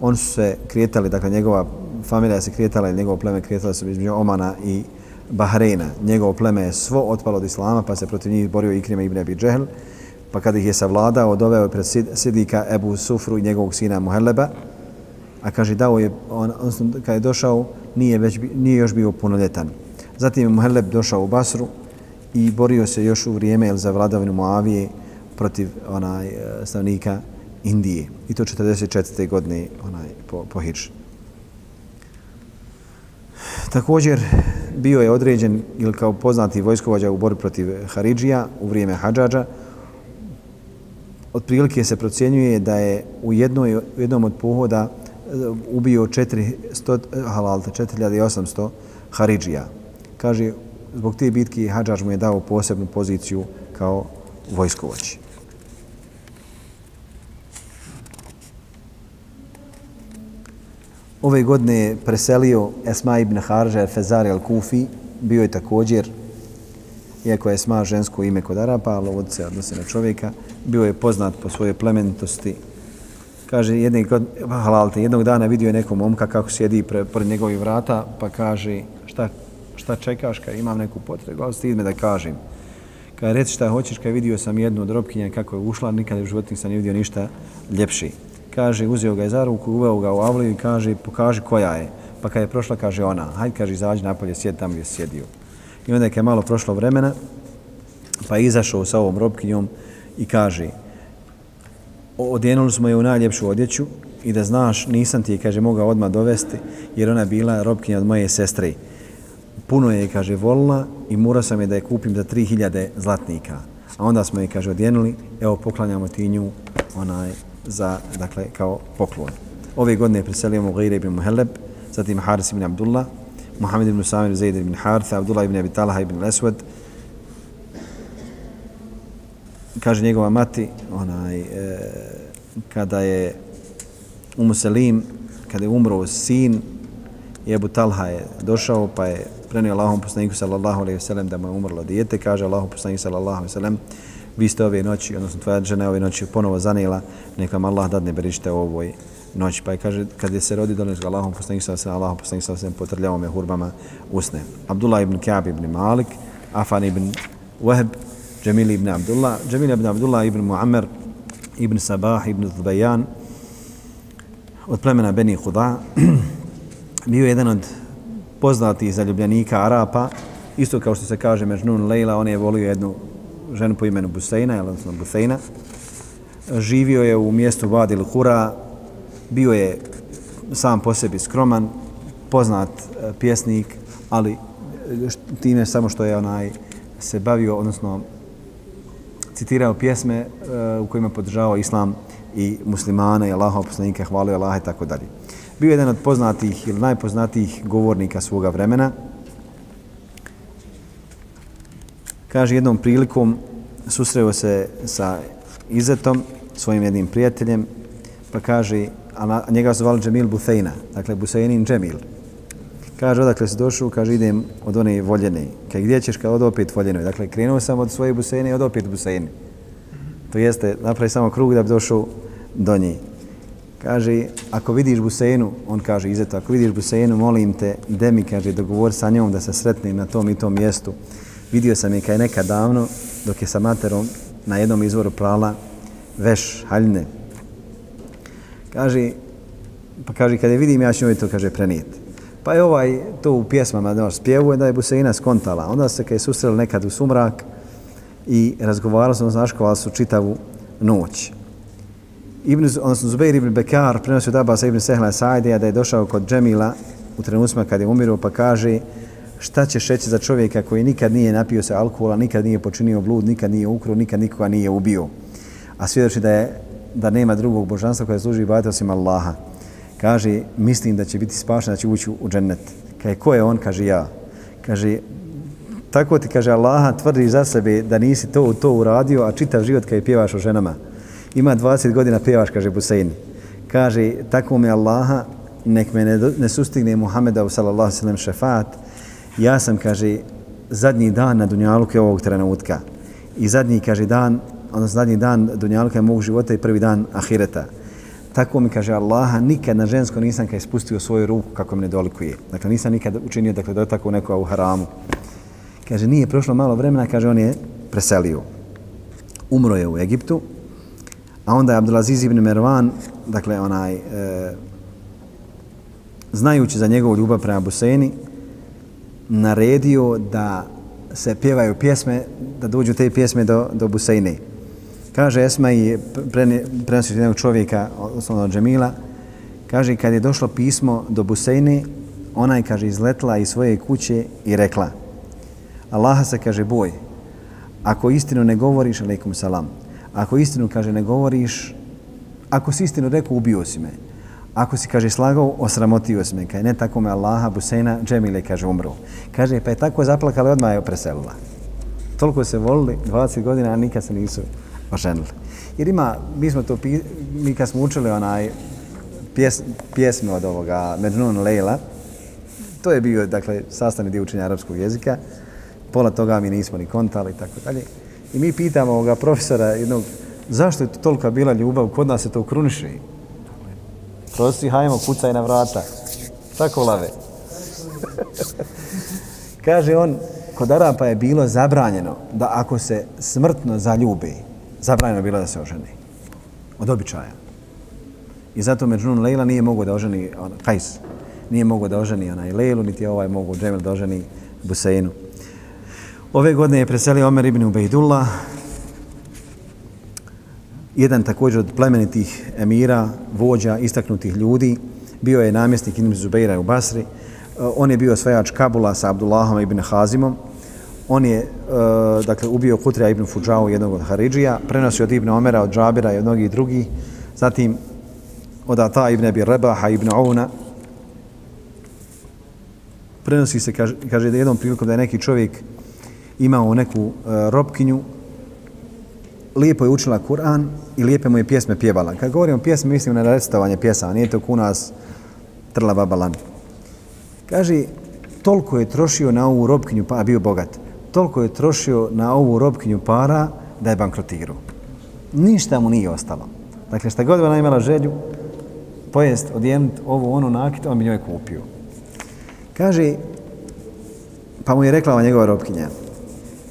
On su se krijetali, dakle njegova familija se krijetala i njegovo pleme krijetalo se između Omana i Bahreina. Njegovo pleme je svo otpalo od Islama, pa se protiv njih borio Ikrima ibn Abi Džehl. Pa kada ih je savladao, doveo je pred Sidika Ebu Sufru i njegovog sina Muhelleba. A kaže, dao je, on, on, kada je došao, nije, već, nije još bio punoljetan. Zatim je Muhelleb došao u Basru i borio se još u vrijeme ili za vladavinu Moavije protiv onaj e, stavnika Indije. I to 44. godine onaj, po, po Hiršu. Također bio je određen ili kao poznati vojskovođa u borbi protiv Haridžija u vrijeme Hadžađa. Otprilike se procjenjuje da je u, jednoj, u jednom od pohoda e, ubio 400, halalta, 4800 Haridžija. Kaže, zbog te bitke Hadžađ mu je dao posebnu poziciju kao vojskovođi. Ove godine je preselio Esma ibn Harže Fezari al-Kufi, bio je također, iako je Esma žensko ime kod Arapa, ali ovdje se odnose na čovjeka, bio je poznat po svojoj plemenitosti. Kaže, jednog, pa, halalte, jednog dana vidio je nekog momka kako sjedi pre, pred njegovih vrata, pa kaže, šta, šta čekaš, kad imam neku potrebu, ali stid me da kažem. Kad reci šta hoćeš, kad vidio sam jednu od robkinja kako je ušla, nikada u životu nisam vidio ništa ljepši kaže, uzeo ga je za ruku, uveo ga u avliju i kaže, pokaži koja je. Pa kad je prošla, kaže ona, hajde, kaže, izađi napolje, sjedi tamo gdje je sjedio. I onda je malo prošlo vremena, pa je izašao sa ovom robkinjom i kaže, odjenuli smo je u najljepšu odjeću i da znaš, nisam ti je, kaže, mogao odmah dovesti, jer ona je bila robkinja od moje sestre. Puno je, kaže, volila i mora sam je da je kupim za 3000 zlatnika. A onda smo je, kaže, odjenuli, evo, poklanjamo ti nju, onaj, za, dakle, kao poklon. Ove godine je preselio ibn Muheleb, zatim Haris ibn Abdullah, Muhammed ibn Samir Zaid ibn Hartha, Abdullah ibn Abi Talha ibn Leswed. Kaže njegova mati, onaj, e, kada je u Muselim, kada je umro sin, i Ebu Talha je došao, pa je prenio Allahom poslaniku sallallahu alaihi wa sallam da mu je umrlo dijete, kaže Allahom poslaniku sallallahu alaihi wa sallam, vi ste ove noći, odnosno tvoja žena ove noći ponovo zanijela, neka vam Allah dadne berište o ovoj noći. Pa je kaže, kad je se rodi dones ga Allahom poslanik sa se, Allahom poslanik sa se potrljao me hurbama usne. Abdullah ibn Kjab ibn Malik, Afan ibn Wahb, Jamil ibn Abdullah, Jamil ibn Abdullah ibn Muammer, ibn Sabah, ibn Zubayan, od plemena Beni Huda, bio jedan od poznatih zaljubljenika Arapa, isto kao što se kaže Mežnun Leila, on je volio jednu ženu po imenu Buseina, odnosno Buseina. Živio je u mjestu Vadil Hura, bio je sam po sebi skroman, poznat e, pjesnik, ali e, time samo što je onaj se bavio, odnosno citirao pjesme e, u kojima podržavao islam i muslimane i Allahov poslanike, hvalio Allah i tako dalje. Bio je jedan od poznatih ili najpoznatijih govornika svoga vremena, Kaže, jednom prilikom susreo se sa Izetom, svojim jednim prijateljem, pa kaže, a njega su zvali Džemil Buthejna, dakle Buseinin Džemil. Kaže, odakle si došao, kaže, idem od one voljene. Kaj gdje ćeš, kad od opet voljenoj. Dakle, krenuo sam od svoje Busejne i od opet Busejne. To jeste, napravi samo krug da bi došao do nje. Kaže, ako vidiš Busejnu, on kaže, Izeto, ako vidiš Busejnu, molim te, de mi, kaže, dogovor sa njom da se sretne na tom i tom mjestu vidio sam je kaj neka davno dok je sa materom na jednom izvoru prala veš haljne. Kaže, pa kaže, kada je vidim, ja ću joj to, kaže, prenijeti. Pa je ovaj to u pjesmama da spjevuje da je Buseina skontala. Onda se kad je susreli nekad u sumrak i razgovarali su, znaškovali su čitavu noć. Ibn, odnosno Zubair ibn Bekar prenosio od Abasa ibn Sehla Saidija da je došao kod Džemila u trenucima kad je umirio pa kaže šta će šeći za čovjeka koji nikad nije napio se alkohola, nikad nije počinio blud, nikad nije ukro, nikad nikoga nije ubio. A svjedoči da je da nema drugog božanstva koje služi ibadete osim Allaha. Kaže, mislim da će biti spašen, da će ući u džennet. Kaže, ko je on? Kaže, ja. Kaže, tako ti, kaže, Allaha tvrdi za sebe da nisi to to uradio, a čitav život kad je pjevaš o ženama. Ima 20 godina pjevaš, kaže Busein. Kaže, tako mi Allaha, nek me ne, ne sustigne Muhammeda sallallahu sallam šefat, ja sam, kaže, zadnji dan na Dunjaluke ovog trenutka. I zadnji, kaže, dan, odnosno zadnji dan Dunjaluka mog života i prvi dan Ahireta. Tako mi kaže Allaha, nikad na žensko nisam kaj spustio svoju ruku kako mi ne dolikuje. Dakle, nisam nikad učinio dakle, tako neko u haramu. Kaže, nije prošlo malo vremena, kaže, on je preselio. Umro je u Egiptu, a onda je Abdulaziz ibn Mervan, dakle, onaj, e, znajući za njegovu ljubav prema Buseni, naredio da se pjevaju pjesme, da dođu te pjesme do, do Busejne. Kaže Esma i prenosi jednog čovjeka, osnovno od Džemila, kaže kad je došlo pismo do Busejne, ona je, kaže, izletla iz svoje kuće i rekla Allaha se, kaže, boj, ako istinu ne govoriš, alaikum salam, ako istinu, kaže, ne govoriš, ako si istinu rekao, ubio si me. Ako si, kaže, slagao, osramotio si me. Kaj ne tako me Allaha, Busejna, Džemile, kaže, umro. Kaže, pa je tako zaplakala i odmah je preselila. Toliko se volili, 20 godina, a nikad se nisu oženili. Jer ima, mi smo to, mi kad smo učili onaj pjes, pjesme od ovoga Mednun Leila, to je bio, dakle, sastavni dio učenja arapskog jezika, pola toga mi nismo ni kontali i tako dalje. I mi pitamo ovoga profesora jednog, zašto je to tolika bila ljubav, kod nas se to kruniši? Prosi, hajmo, kucaj na vrata. Tako lave. Kaže on, kod Arapa je bilo zabranjeno da ako se smrtno zaljubi, zabranjeno bilo da se oženi. Od običaja. I zato Međunun Lejla nije mogao da oženi on, Kajs. Nije mogao da oženi onaj Lejlu, niti ovaj mogao Džemil da oženi Buseinu. Ove godine je preselio Omer ibn Ubejdullah, jedan također od plemenitih emira, vođa, istaknutih ljudi. Bio je namjesnik Ibn Zubeira u Basri. Eh, on je bio osvajač Kabula sa Abdullahom ibn Hazimom on je eh, dakle ubio Kutrija ibn Fudžao jednog od Haridžija, prenosio od Ibn Omera, od Džabira i od mnogih drugih, zatim od Ata ibn Abi Rebaha ibn Auna. Prenosi se, kaže, kaže da jednom prilikom da je neki čovjek imao neku uh, robkinju, lijepo je učila Kur'an i lijepe mu je pjesme pjevala. Kad govorimo pjesme, mislim na recitovanje pjesama, nije to kunas trla babalan. Kaže, toliko je trošio na ovu robkinju, pa bio bogat toliko je trošio na ovu robkinju para da je bankrotirao. Ništa mu nije ostalo. Dakle, šta god ona imala želju, pojest, odjenut ovu onu nakit, on bi njoj kupio. Kaže, pa mu je rekla ova njegova robkinja,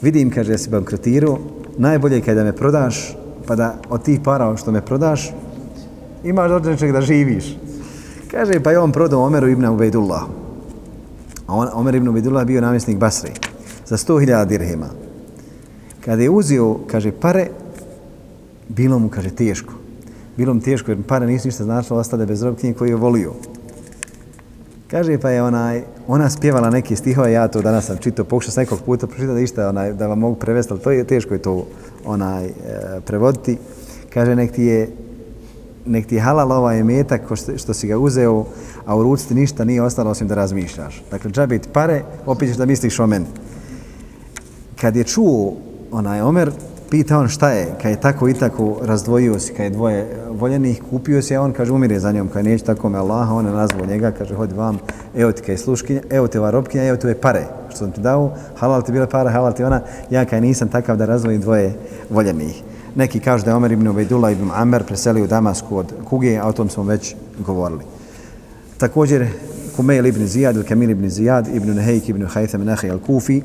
vidim, kaže, da si bankrotirao, najbolje kada me prodaš, pa da od tih para ono što me prodaš, imaš određenčeg da živiš. Kaže, pa je on prodao Omeru ibn Ubejdullah. A Omer ibn Ubejdullah bio namjesnik Basri za 100.000 dirhima. Kada je uzio, kaže, pare, bilo mu, kaže, teško. Bilo mu teško jer pare nisu ništa značilo, ostade bez robkinje koji je volio. Kaže, pa je onaj, ona spjevala neke stihove, ja to danas sam čitao, pokušao sam nekog puta pročitati da išta, onaj, da vam mogu prevesti, ali to je teško je to onaj, e, prevoditi. Kaže, nek ti je, nek ti je halal ovaj metak što, što si ga uzeo, a u ruci ti ništa nije ostalo osim da razmišljaš. Dakle, džabit pare, opet ćeš da misliš o meni kad je čuo onaj Omer, pita on šta je, kad je tako i tako razdvojio se, kad je dvoje voljenih, kupio se, on kaže umire za njom, kaže neće tako me Allaha, on je nazvao njega, kaže hodi vam, evo ti kaj sluškinja, evo te ova robkinja, evo te pare, što sam ti dao, halal ti bila para, halal ti ona, ja kaj nisam takav da razvojim dvoje voljenih. Neki kažu da je Omer ibn Ubejdullah ibn Amer preselio u Damasku od Kuge, a o tom smo već govorili. Također, Kumail ibn Zijad, Kamil ibn Zijad, ibn Nehejk ibn Haytham Nahi al-Kufi,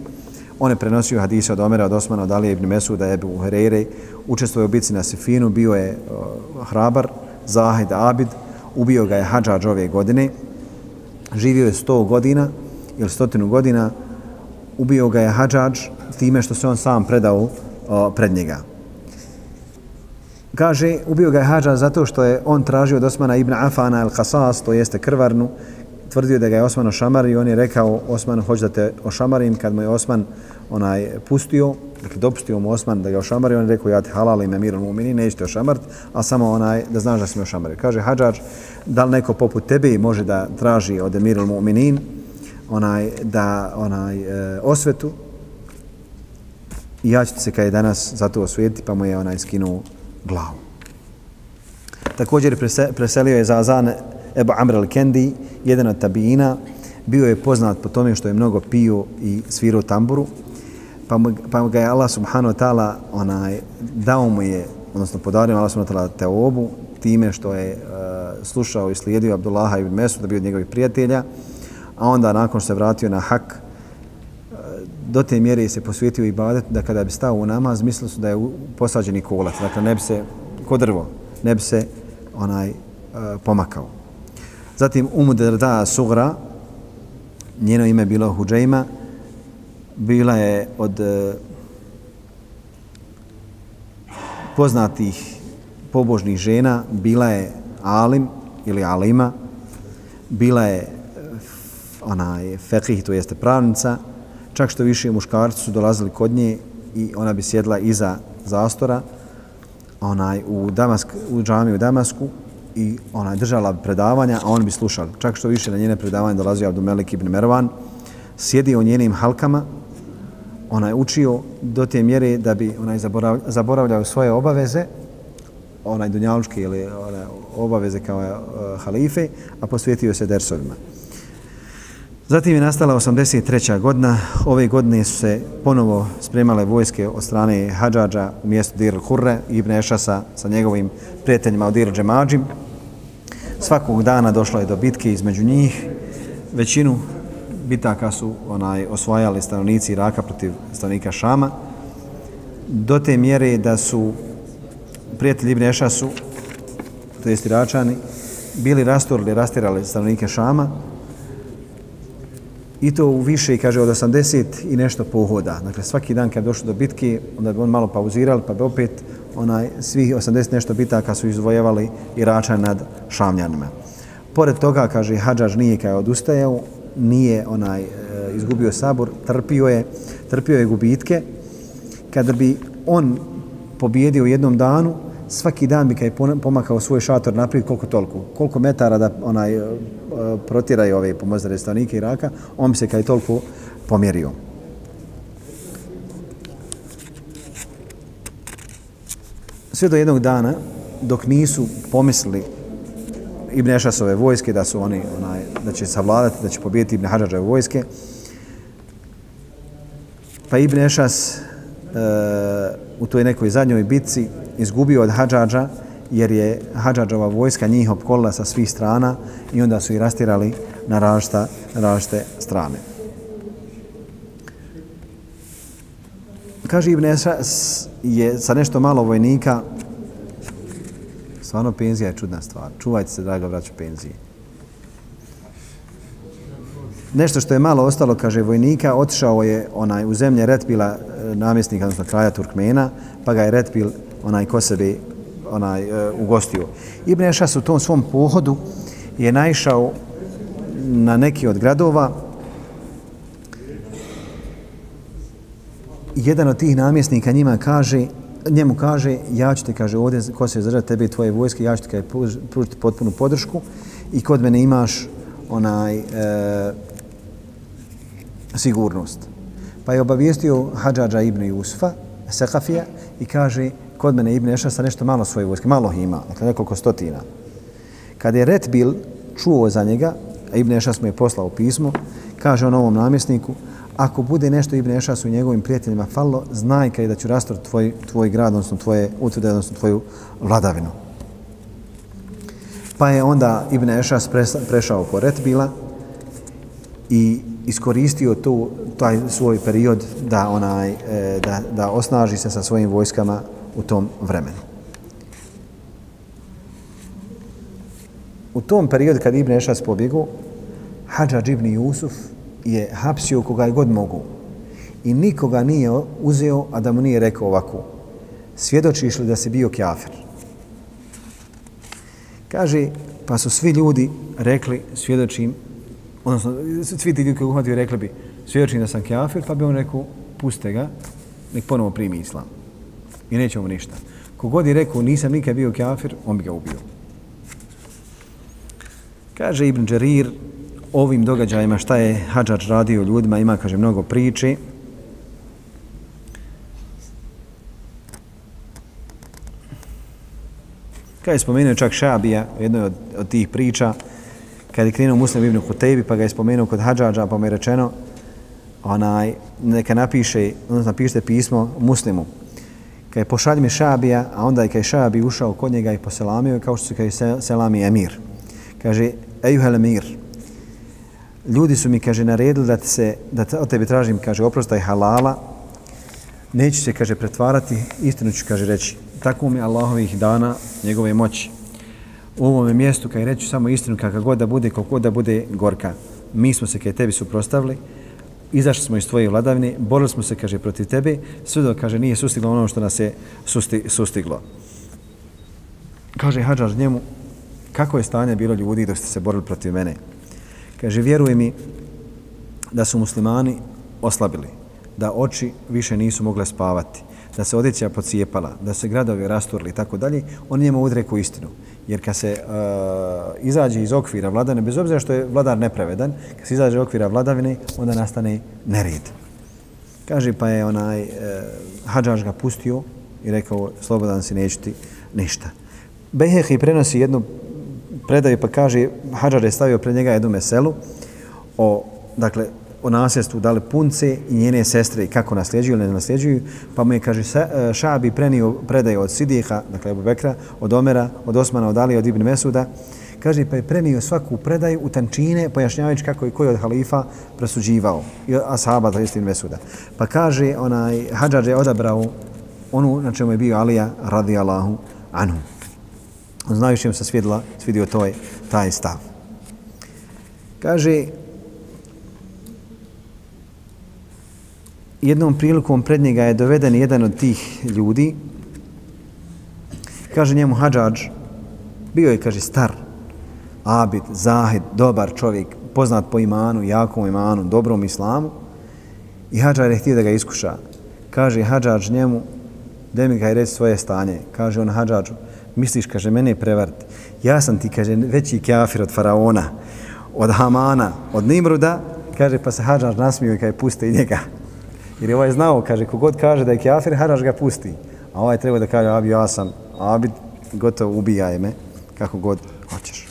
On je prenosio hadise od Omera, od Osmana, od Alije ibn Mesuda, Ebu Herere, učestvuje u bici na Sifinu, bio je uh, hrabar, Zahid Abid, ubio ga je Hadžađ ove godine, živio je 100 godina ili stotinu godina, ubio ga je Hadžađ time što se on sam predao uh, pred njega. Kaže, ubio ga je Hadžađ zato što je on tražio od Osmana ibn Afana el Qasas, to jeste krvarnu, tvrdio da ga je Osman ošamario i on je rekao Osmanu, hoću da te ošamarim, kad mu je Osman onaj pustio, dakle dopustio mu Osman da ga ošamari, on je rekao ja te halal ime mirom umini, nećete ošamart, a samo onaj da znaš da si me ošamario. Kaže Hadžar, da li neko poput tebe može da traži od emirul mu'minin onaj, da onaj e, osvetu i ja ću se kada je danas za to osvijetiti, pa mu je onaj skinuo glavu. Također preselio je za Azan Ebu Amr al-Kendi, jedan od tabijina, bio je poznat po tome što je mnogo pio i svirao tamburu, pa mu, pa ga je Allah subhanahu wa ta'ala onaj, dao mu je, odnosno podario Allah subhanahu wa ta'ala teobu, time što je uh, slušao i slijedio Abdullaha ibn Mesud, da bio od njegovih prijatelja, a onda nakon što se vratio na hak, uh, do te mjere se posvijetio i badet da kada bi stao u namaz, mislili su da je posađeni kolac, dakle ne bi se, ko drvo, ne bi se onaj uh, pomakao. Zatim Umu Derda Sugra, njeno ime bilo Huđejma, bila je od e, poznatih pobožnih žena, bila je Alim ili Alima, bila je onaj fekih, to jeste pravnica, čak što više muškarci su dolazili kod nje i ona bi sjedla iza zastora onaj, u, Damask, u džami u Damasku i ona je držala predavanja, a oni bi slušali. Čak što više na njene predavanje dolazio Abdumelik ibn Mervan, sjedi u njenim halkama, onaj učio do te mjere da bi onaj zaboravljao svoje obaveze, onaj dunjalučke ili onaj obaveze kao uh, halife, a posvetio se dersovima. Zatim je nastala 83. godina. Ove godine su se ponovo spremale vojske od strane Hadžađa u mjestu Dir Hurre, Ibn Ešasa sa njegovim prijateljima od Dir Džemađim. Svakog dana došlo je do bitke između njih. Većinu bitaka su onaj osvajali stanovnici Iraka protiv stanovnika Šama. Do te mjere da su prijatelji Ibn Ešasu, to jest Iračani, bili rastorili, rastirali stanovnike Šama, I to u više, kaže, od 80 i nešto pohoda. Dakle, svaki dan kad došlo do bitke, onda bi on malo pauzirali, pa bi opet onaj, svih 80 nešto bitaka su izvojevali Iračani nad Šamljanima. Pored toga, kaže, Hadžaž nije kada odustajao, nije onaj e, izgubio sabor, trpio je, trpio je gubitke. Kada bi on pobjedio u jednom danu, svaki dan bi kad je pomakao svoj šator naprijed koliko toliko, koliko metara da onaj e, protiraju ove pomozdare stanike Iraka, on bi se kad je toliko pomjerio. Sve do jednog dana, dok nisu pomislili Ibn Ešasove vojske, da su oni, onaj, da će savladati, da će pobijeti Ibn Hađađeve vojske, pa Ibn Ešas e, u toj nekoj zadnjoj bitci izgubio od Hadžađa, jer je Hadžađova vojska njih opkolila sa svih strana i onda su ih rastirali na rašta, rašte strane. Kaže Ibn Esas je sa nešto malo vojnika stvarno penzija je čudna stvar. Čuvajte se, draga braću, penzije. Nešto što je malo ostalo, kaže vojnika, otišao je onaj u zemlje Retpila e, namjesnika, odnosno kraja Turkmena, pa ga je Retpil onaj ko sebi onaj, e, ugostio. Ibn Ešas u tom svom pohodu je naišao na neki od gradova. Jedan od tih namjesnika njima kaže, njemu kaže, ja ću te, kaže, ovdje, ko se zdržati tebe i tvoje vojske, ja ću te pružiti potpunu podršku i kod mene imaš onaj e, sigurnost. Pa je obavijestio Hadžađa ibn Jusufa, Sekafija, i kaže, kod mene Ibn Ešas sa nešto malo svoje vojske, malo ima, dakle nekoliko stotina. Kad je Retbil čuo za njega, a Ibn Ešas mu je poslao pismo, kaže on ovom namjesniku, ako bude nešto Ibn Ešas u njegovim prijateljima fallo, znaj kaj da ću rastor tvoj, tvoj grad, odnosno tvoje utvrde, odnosno tvoju vladavinu. Pa je onda Ibn Ešas prešao po Retbila i iskoristio tu, taj svoj period da, onaj, e, da, da osnaži se sa svojim vojskama u tom vremenu. U tom periodu kad Ibn Ešas pobjegu, Hadžađ ibn Jusuf je hapsio koga je god mogu i nikoga nije uzeo, a da mu nije rekao ovako svjedočiš li da si bio kjafir? Kaže, pa su svi ljudi rekli, svjedočim, odnosno, svi ti ljudi koji uhvatio rekli bi, svjedočim da sam kafir, pa bi on rekao, puste ga, nek ponovo primi islam. I nećemo ništa. Kogod je rekao, nisam nikad bio kafir, on bi ga ubio. Kaže Ibn Đarir ovim događajima šta je Hadžač radio ljudima, ima, kaže, mnogo priči. Kaj je spomenuo čak Šabija u jednoj od, od tih priča, kad je krenuo Muslim ibn Kutejbi pa ga je spomenuo kod Hadžađa, pa mu je rečeno, onaj, neka napiše, odnosno napišite pismo muslimu. Kad je pošalj mi Šabija, a onda je kad je Šabi ušao kod njega i poselamio, kao što se kad je selami emir. Kaže, ejuhel emir, ljudi su mi, kaže, naredili da, se, da te, od tebe tražim, kaže, oprostaj halala, neću se, kaže, pretvarati, istinu ću, kaže, reći, tako mi Allahovih dana, njegove moći. U ovome mjestu, kad reću samo istinu, kakva god da bude, koliko god da bude gorka, mi smo se kaj tebi suprostavili, izašli smo iz tvoje vladavine, borili smo se, kaže, protiv tebe, sve dok, kaže, nije sustiglo ono što nas je susti, sustiglo. Kaže Hadžar njemu, kako je stanje bilo ljudi dok ste se borili protiv mene? Kaže, vjeruj mi da su muslimani oslabili, da oči više nisu mogle spavati, da se odjeća pocijepala, da se gradovi rasturili i tako dalje, on njemu udreku istinu. Jer kad se uh, izađe iz okvira vladane, bez obzira što je vladar nepravedan, kad se izađe iz okvira vladavine, onda nastane nered. Kaže, pa je onaj uh, Hadžaž ga pustio i rekao, slobodan si, neću ti ništa. Behehi prenosi jednu predaju pa kaže, Hadžar je stavio pred njega jednu meselu o, dakle, o nasljedstvu dale punce i njene sestre i kako nasljeđuju ili ne nasljeđuju, pa mu je, kaže, e, Šabi prenio predaje od Sidiha, dakle, Ebu Bekra, od Omera, od Osmana, od Ali, od Ibn Mesuda, kaže, pa je prenio svaku predaju u tančine, pojašnjavajući kako je koji od halifa presuđivao, i ashaba, da jeste Ibn Mesuda. Pa kaže, onaj, Hadžar je odabrao onu na čemu je bio Alija, radijallahu anhu. On znajući im se svidla, svidio to je taj stav. Kaže, jednom prilikom pred njega je doveden jedan od tih ljudi. Kaže njemu Hadžađ, bio je, kaže, star, abid, zahid, dobar čovjek, poznat po imanu, jakom imanu, dobrom islamu. I Hadžar je htio da ga iskuša. Kaže Hadžađ njemu, da mi ga i reći svoje stanje. Kaže on Hadžađu, misliš, kaže, mene prevariti. Ja sam ti, kaže, veći kafir od faraona, od Hamana, od Nimruda, kaže, pa se Hadžađ nasmio i kaže, pusti njega. Jer je ovaj znao, kaže, kogod kaže da je kafir, Haraš ga pusti. A ovaj treba da kaže, abi, ja sam, abi, gotovo ubijaj me, kako god hoćeš.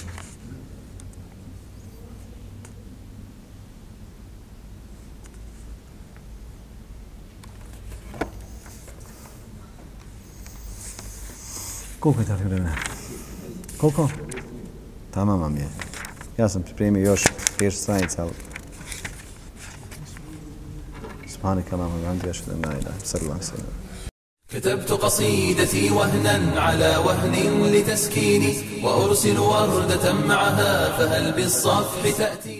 Koliko je tako vremena? Koliko? Tamo vam je. Ja sam pripremio još pješ stranica, ali سبحانك اللهم وبحمدك أشهد أن لا إله إلا أنت أستغفرك كتبت قصيدتي وهنا على وهن لتسكيني وأرسل وردة معها فهل بالصفح تأتي؟